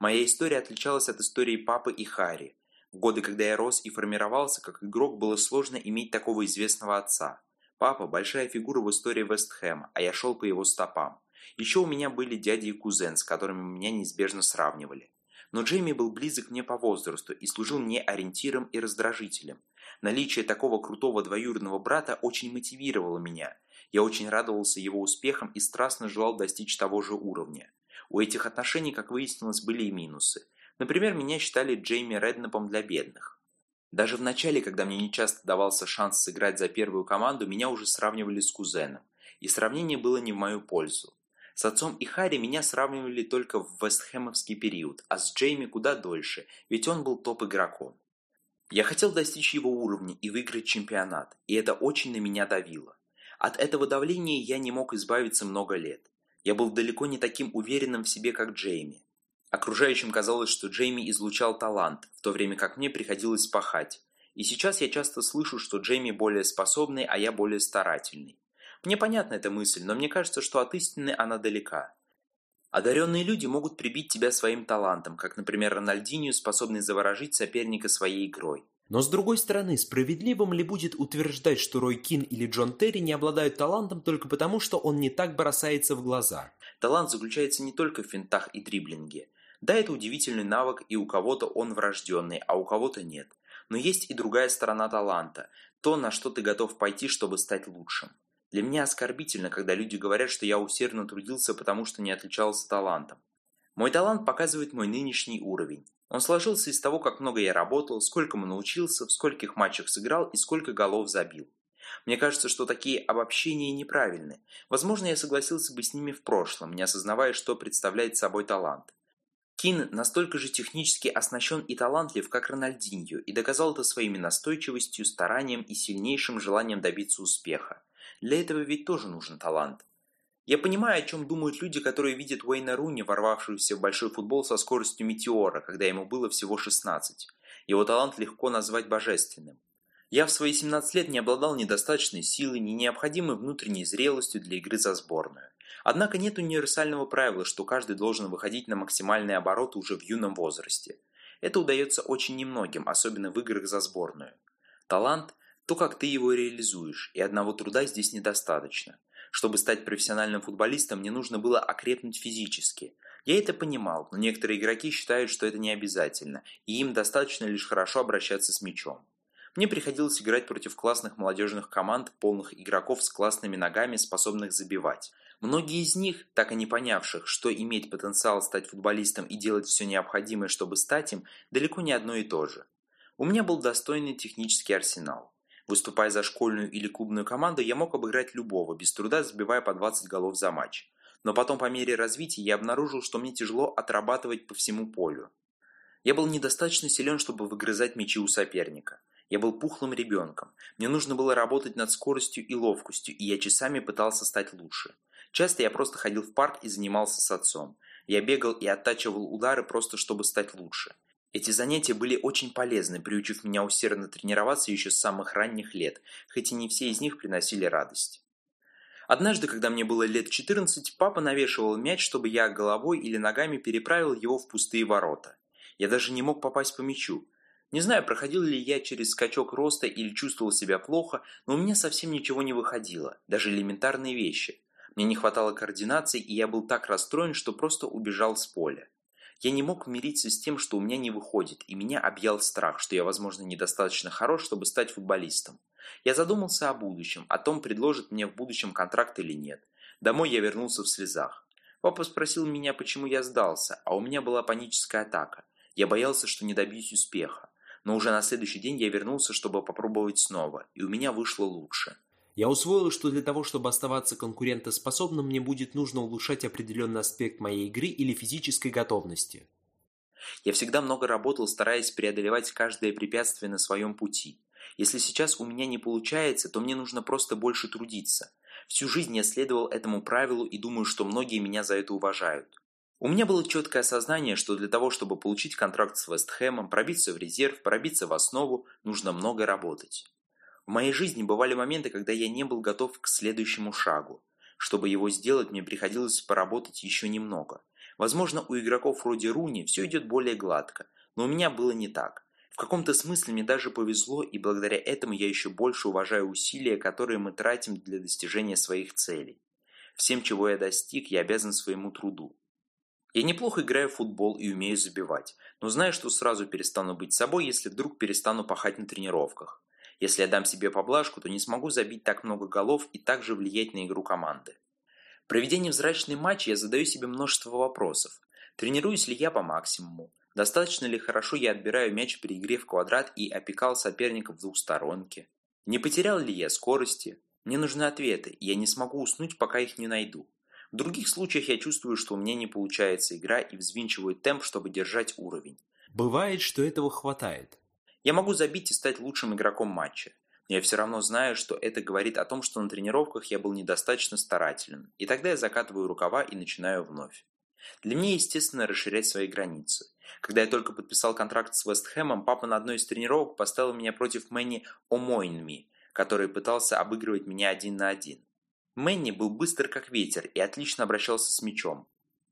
Моя история отличалась от истории папы и Харри. В годы, когда я рос и формировался как игрок, было сложно иметь такого известного отца. Папа – большая фигура в истории Вестхэма, а я шел по его стопам. Еще у меня были дядя и кузен, с которыми меня неизбежно сравнивали. Но Джейми был близок мне по возрасту и служил мне ориентиром и раздражителем. Наличие такого крутого двоюродного брата очень мотивировало меня. Я очень радовался его успехам и страстно желал достичь того же уровня. У этих отношений, как выяснилось, были и минусы. Например, меня считали Джейми Реднапом для бедных. Даже в начале, когда мне нечасто давался шанс сыграть за первую команду, меня уже сравнивали с кузеном. И сравнение было не в мою пользу. С отцом и Харри меня сравнивали только в вестхэмовский период, а с Джейми куда дольше, ведь он был топ-игроком. Я хотел достичь его уровня и выиграть чемпионат, и это очень на меня давило. От этого давления я не мог избавиться много лет. Я был далеко не таким уверенным в себе, как Джейми. Окружающим казалось, что Джейми излучал талант, в то время как мне приходилось пахать. И сейчас я часто слышу, что Джейми более способный, а я более старательный. Мне понятна эта мысль, но мне кажется, что от истины она далека. Одаренные люди могут прибить тебя своим талантом, как, например, Рональдинho, способный заворожить соперника своей игрой. Но с другой стороны, справедливым ли будет утверждать, что Рой Кин или Джон Терри не обладают талантом только потому, что он не так бросается в глаза? Талант заключается не только в финтах и дриблинге. Да, это удивительный навык, и у кого-то он врожденный, а у кого-то нет. Но есть и другая сторона таланта, то, на что ты готов пойти, чтобы стать лучшим. Для меня оскорбительно, когда люди говорят, что я усердно трудился, потому что не отличался талантом. Мой талант показывает мой нынешний уровень. Он сложился из того, как много я работал, сколько мы научился, в скольких матчах сыграл и сколько голов забил. Мне кажется, что такие обобщения неправильны. Возможно, я согласился бы с ними в прошлом, не осознавая, что представляет собой талант. Кин настолько же технически оснащен и талантлив, как Рональдиньо, и доказал это своими настойчивостью, старанием и сильнейшим желанием добиться успеха. Для этого ведь тоже нужен талант. Я понимаю, о чем думают люди, которые видят Уэйна Руни, ворвавшегося в большой футбол со скоростью метеора, когда ему было всего 16. Его талант легко назвать божественным. Я в свои 17 лет не обладал недостаточной силой, ни необходимой внутренней зрелостью для игры за сборную. Однако нет универсального правила, что каждый должен выходить на максимальные обороты уже в юном возрасте. Это удается очень немногим, особенно в играх за сборную. Талант – то, как ты его реализуешь, и одного труда здесь недостаточно. Чтобы стать профессиональным футболистом, мне нужно было окрепнуть физически. Я это понимал, но некоторые игроки считают, что это не обязательно, и им достаточно лишь хорошо обращаться с мячом. Мне приходилось играть против классных молодежных команд, полных игроков с классными ногами, способных забивать. Многие из них, так и не понявших, что иметь потенциал стать футболистом и делать все необходимое, чтобы стать им, далеко не одно и то же. У меня был достойный технический арсенал. Выступая за школьную или клубную команду, я мог обыграть любого, без труда забивая по 20 голов за матч. Но потом по мере развития я обнаружил, что мне тяжело отрабатывать по всему полю. Я был недостаточно силен, чтобы выгрызать мячи у соперника. Я был пухлым ребенком. Мне нужно было работать над скоростью и ловкостью, и я часами пытался стать лучше. Часто я просто ходил в парк и занимался с отцом. Я бегал и оттачивал удары просто чтобы стать лучше. Эти занятия были очень полезны, приучив меня усердно тренироваться еще с самых ранних лет, хоть и не все из них приносили радость. Однажды, когда мне было лет 14, папа навешивал мяч, чтобы я головой или ногами переправил его в пустые ворота. Я даже не мог попасть по мячу. Не знаю, проходил ли я через скачок роста или чувствовал себя плохо, но у меня совсем ничего не выходило, даже элементарные вещи. Мне не хватало координации, и я был так расстроен, что просто убежал с поля. Я не мог мириться с тем, что у меня не выходит, и меня объял страх, что я, возможно, недостаточно хорош, чтобы стать футболистом. Я задумался о будущем, о том, предложит мне в будущем контракт или нет. Домой я вернулся в слезах. Папа спросил меня, почему я сдался, а у меня была паническая атака. Я боялся, что не добьюсь успеха. Но уже на следующий день я вернулся, чтобы попробовать снова, и у меня вышло лучше. Я усвоил, что для того, чтобы оставаться конкурентоспособным, мне будет нужно улучшать определенный аспект моей игры или физической готовности. Я всегда много работал, стараясь преодолевать каждое препятствие на своем пути. Если сейчас у меня не получается, то мне нужно просто больше трудиться. Всю жизнь я следовал этому правилу и думаю, что многие меня за это уважают. У меня было четкое осознание, что для того, чтобы получить контракт с Вестхэмом, пробиться в резерв, пробиться в основу, нужно много работать. Моей жизни бывали моменты, когда я не был готов к следующему шагу. Чтобы его сделать, мне приходилось поработать еще немного. Возможно, у игроков вроде Руни все идет более гладко, но у меня было не так. В каком-то смысле мне даже повезло, и благодаря этому я еще больше уважаю усилия, которые мы тратим для достижения своих целей. Всем, чего я достиг, я обязан своему труду. Я неплохо играю в футбол и умею забивать, но знаю, что сразу перестану быть собой, если вдруг перестану пахать на тренировках. Если я дам себе поблажку, то не смогу забить так много голов и также влиять на игру команды. Проведя невзрачный матч, я задаю себе множество вопросов. Тренируюсь ли я по максимуму? Достаточно ли хорошо я отбираю мяч при игре в квадрат и опекал соперников в двухсторонке? Не потерял ли я скорости? Мне нужны ответы, и я не смогу уснуть, пока их не найду. В других случаях я чувствую, что у меня не получается игра и взвинчиваю темп, чтобы держать уровень. Бывает, что этого хватает. Я могу забить и стать лучшим игроком матча. Но я все равно знаю, что это говорит о том, что на тренировках я был недостаточно старателен. И тогда я закатываю рукава и начинаю вновь. Для меня, естественно, расширять свои границы. Когда я только подписал контракт с Вестхэмом, папа на одной из тренировок поставил меня против Мэнни Омойнми, который пытался обыгрывать меня один на один. Мэнни был быстр как ветер и отлично обращался с мячом.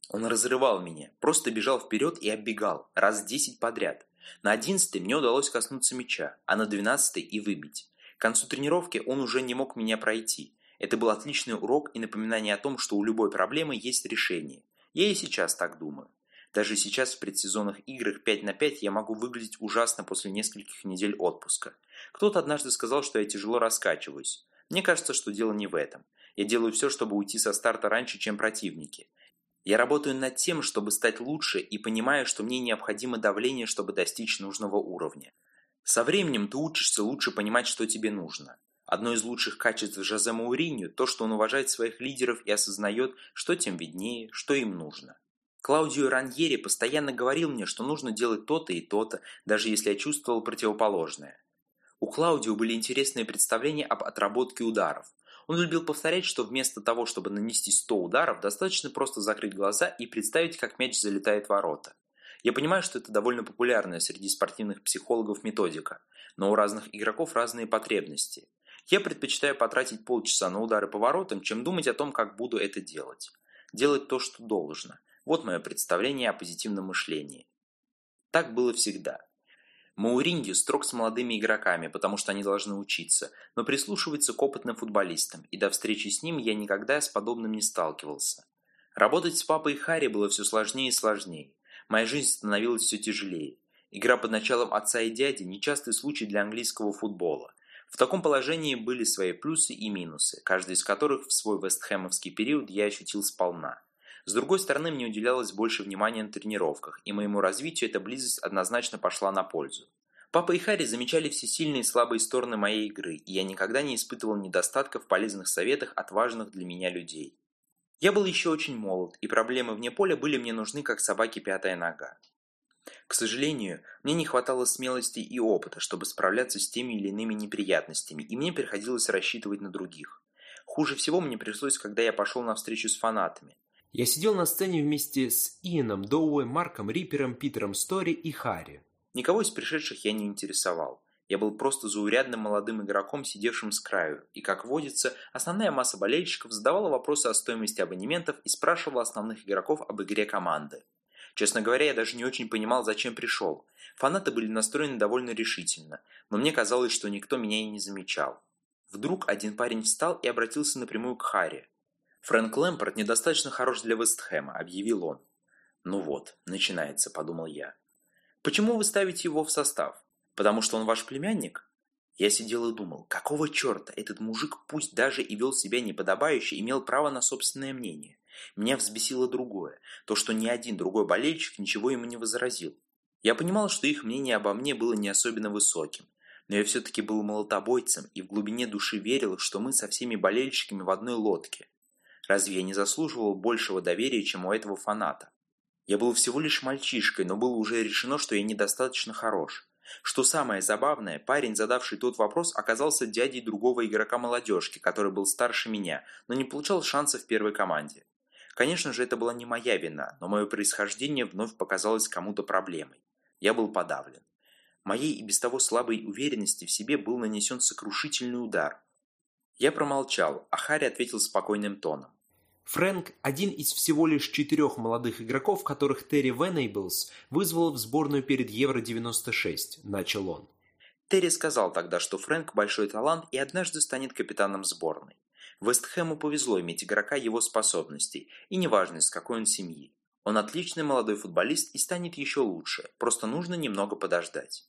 Он разрывал меня, просто бежал вперед и оббегал, раз десять подряд. На одиннадцатый мне удалось коснуться мяча, а на двенадцатый и выбить. К концу тренировки он уже не мог меня пройти. Это был отличный урок и напоминание о том, что у любой проблемы есть решение. Я и сейчас так думаю. Даже сейчас в предсезонных играх 5 на 5 я могу выглядеть ужасно после нескольких недель отпуска. Кто-то однажды сказал, что я тяжело раскачиваюсь. Мне кажется, что дело не в этом. Я делаю все, чтобы уйти со старта раньше, чем противники. Я работаю над тем, чтобы стать лучше и понимаю, что мне необходимо давление, чтобы достичь нужного уровня. Со временем ты учишься лучше понимать, что тебе нужно. Одно из лучших качеств Жозе Мауриньо – то, что он уважает своих лидеров и осознает, что тем виднее, что им нужно. Клаудио Раньери постоянно говорил мне, что нужно делать то-то и то-то, даже если я чувствовал противоположное. У Клаудио были интересные представления об отработке ударов. Он любил повторять, что вместо того, чтобы нанести 100 ударов, достаточно просто закрыть глаза и представить, как мяч залетает в ворота. Я понимаю, что это довольно популярная среди спортивных психологов методика, но у разных игроков разные потребности. Я предпочитаю потратить полчаса на удары по воротам, чем думать о том, как буду это делать. Делать то, что должно. Вот мое представление о позитивном мышлении. Так было всегда. Мауриньо строг с молодыми игроками, потому что они должны учиться, но прислушивается к опытным футболистам, и до встречи с ним я никогда с подобным не сталкивался. Работать с папой Харри было все сложнее и сложнее. Моя жизнь становилась все тяжелее. Игра под началом отца и дяди – нечастый случай для английского футбола. В таком положении были свои плюсы и минусы, каждый из которых в свой вестхэмовский период я ощутил сполна. С другой стороны, мне уделялось больше внимания на тренировках, и моему развитию эта близость однозначно пошла на пользу. Папа и Харри замечали все сильные и слабые стороны моей игры, и я никогда не испытывал недостатка в полезных советах от важных для меня людей. Я был еще очень молод, и проблемы вне поля были мне нужны, как собаке пятая нога. К сожалению, мне не хватало смелости и опыта, чтобы справляться с теми или иными неприятностями, и мне приходилось рассчитывать на других. Хуже всего мне пришлось, когда я пошел на встречу с фанатами. Я сидел на сцене вместе с Иэном Доуэ, Марком Риппером, Питером Стори и Харри. Никого из пришедших я не интересовал. Я был просто заурядным молодым игроком, сидевшим с краю, и, как водится, основная масса болельщиков задавала вопросы о стоимости абонементов и спрашивала основных игроков об игре команды. Честно говоря, я даже не очень понимал, зачем пришел. Фанаты были настроены довольно решительно, но мне казалось, что никто меня и не замечал. Вдруг один парень встал и обратился напрямую к Харри. «Фрэнк Лэмпорт недостаточно хорош для Вестхэма», — объявил он. «Ну вот, начинается», — подумал я. «Почему вы ставите его в состав? Потому что он ваш племянник?» Я сидел и думал, какого черта этот мужик, пусть даже и вел себя неподобающе, имел право на собственное мнение. Меня взбесило другое, то, что ни один другой болельщик ничего ему не возразил. Я понимал, что их мнение обо мне было не особенно высоким, но я все-таки был молотобойцем и в глубине души верил, что мы со всеми болельщиками в одной лодке. Разве я не заслуживал большего доверия, чем у этого фаната? Я был всего лишь мальчишкой, но было уже решено, что я недостаточно хорош. Что самое забавное, парень, задавший тот вопрос, оказался дядей другого игрока молодежки, который был старше меня, но не получал шанса в первой команде. Конечно же, это была не моя вина, но мое происхождение вновь показалось кому-то проблемой. Я был подавлен. Моей и без того слабой уверенности в себе был нанесен сокрушительный удар. Я промолчал, а Харри ответил спокойным тоном. Фрэнк – один из всего лишь четырех молодых игроков, которых Терри Венейблс вызвал в сборную перед Евро-96, начал он. Терри сказал тогда, что Фрэнк – большой талант и однажды станет капитаном сборной. Вестхэму повезло иметь игрока его способностей, и неважно, из какой он семьи. Он отличный молодой футболист и станет еще лучше, просто нужно немного подождать.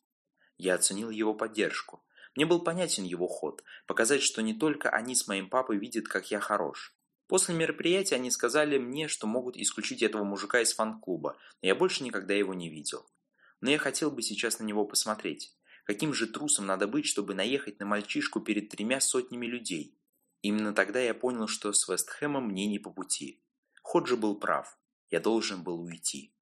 Я оценил его поддержку. Мне был понятен его ход, показать, что не только они с моим папой видят, как я хорош. После мероприятия они сказали мне, что могут исключить этого мужика из фан-клуба, но я больше никогда его не видел. Но я хотел бы сейчас на него посмотреть. Каким же трусом надо быть, чтобы наехать на мальчишку перед тремя сотнями людей? Именно тогда я понял, что с Вестхэмом мне не по пути. Ходжи был прав. Я должен был уйти.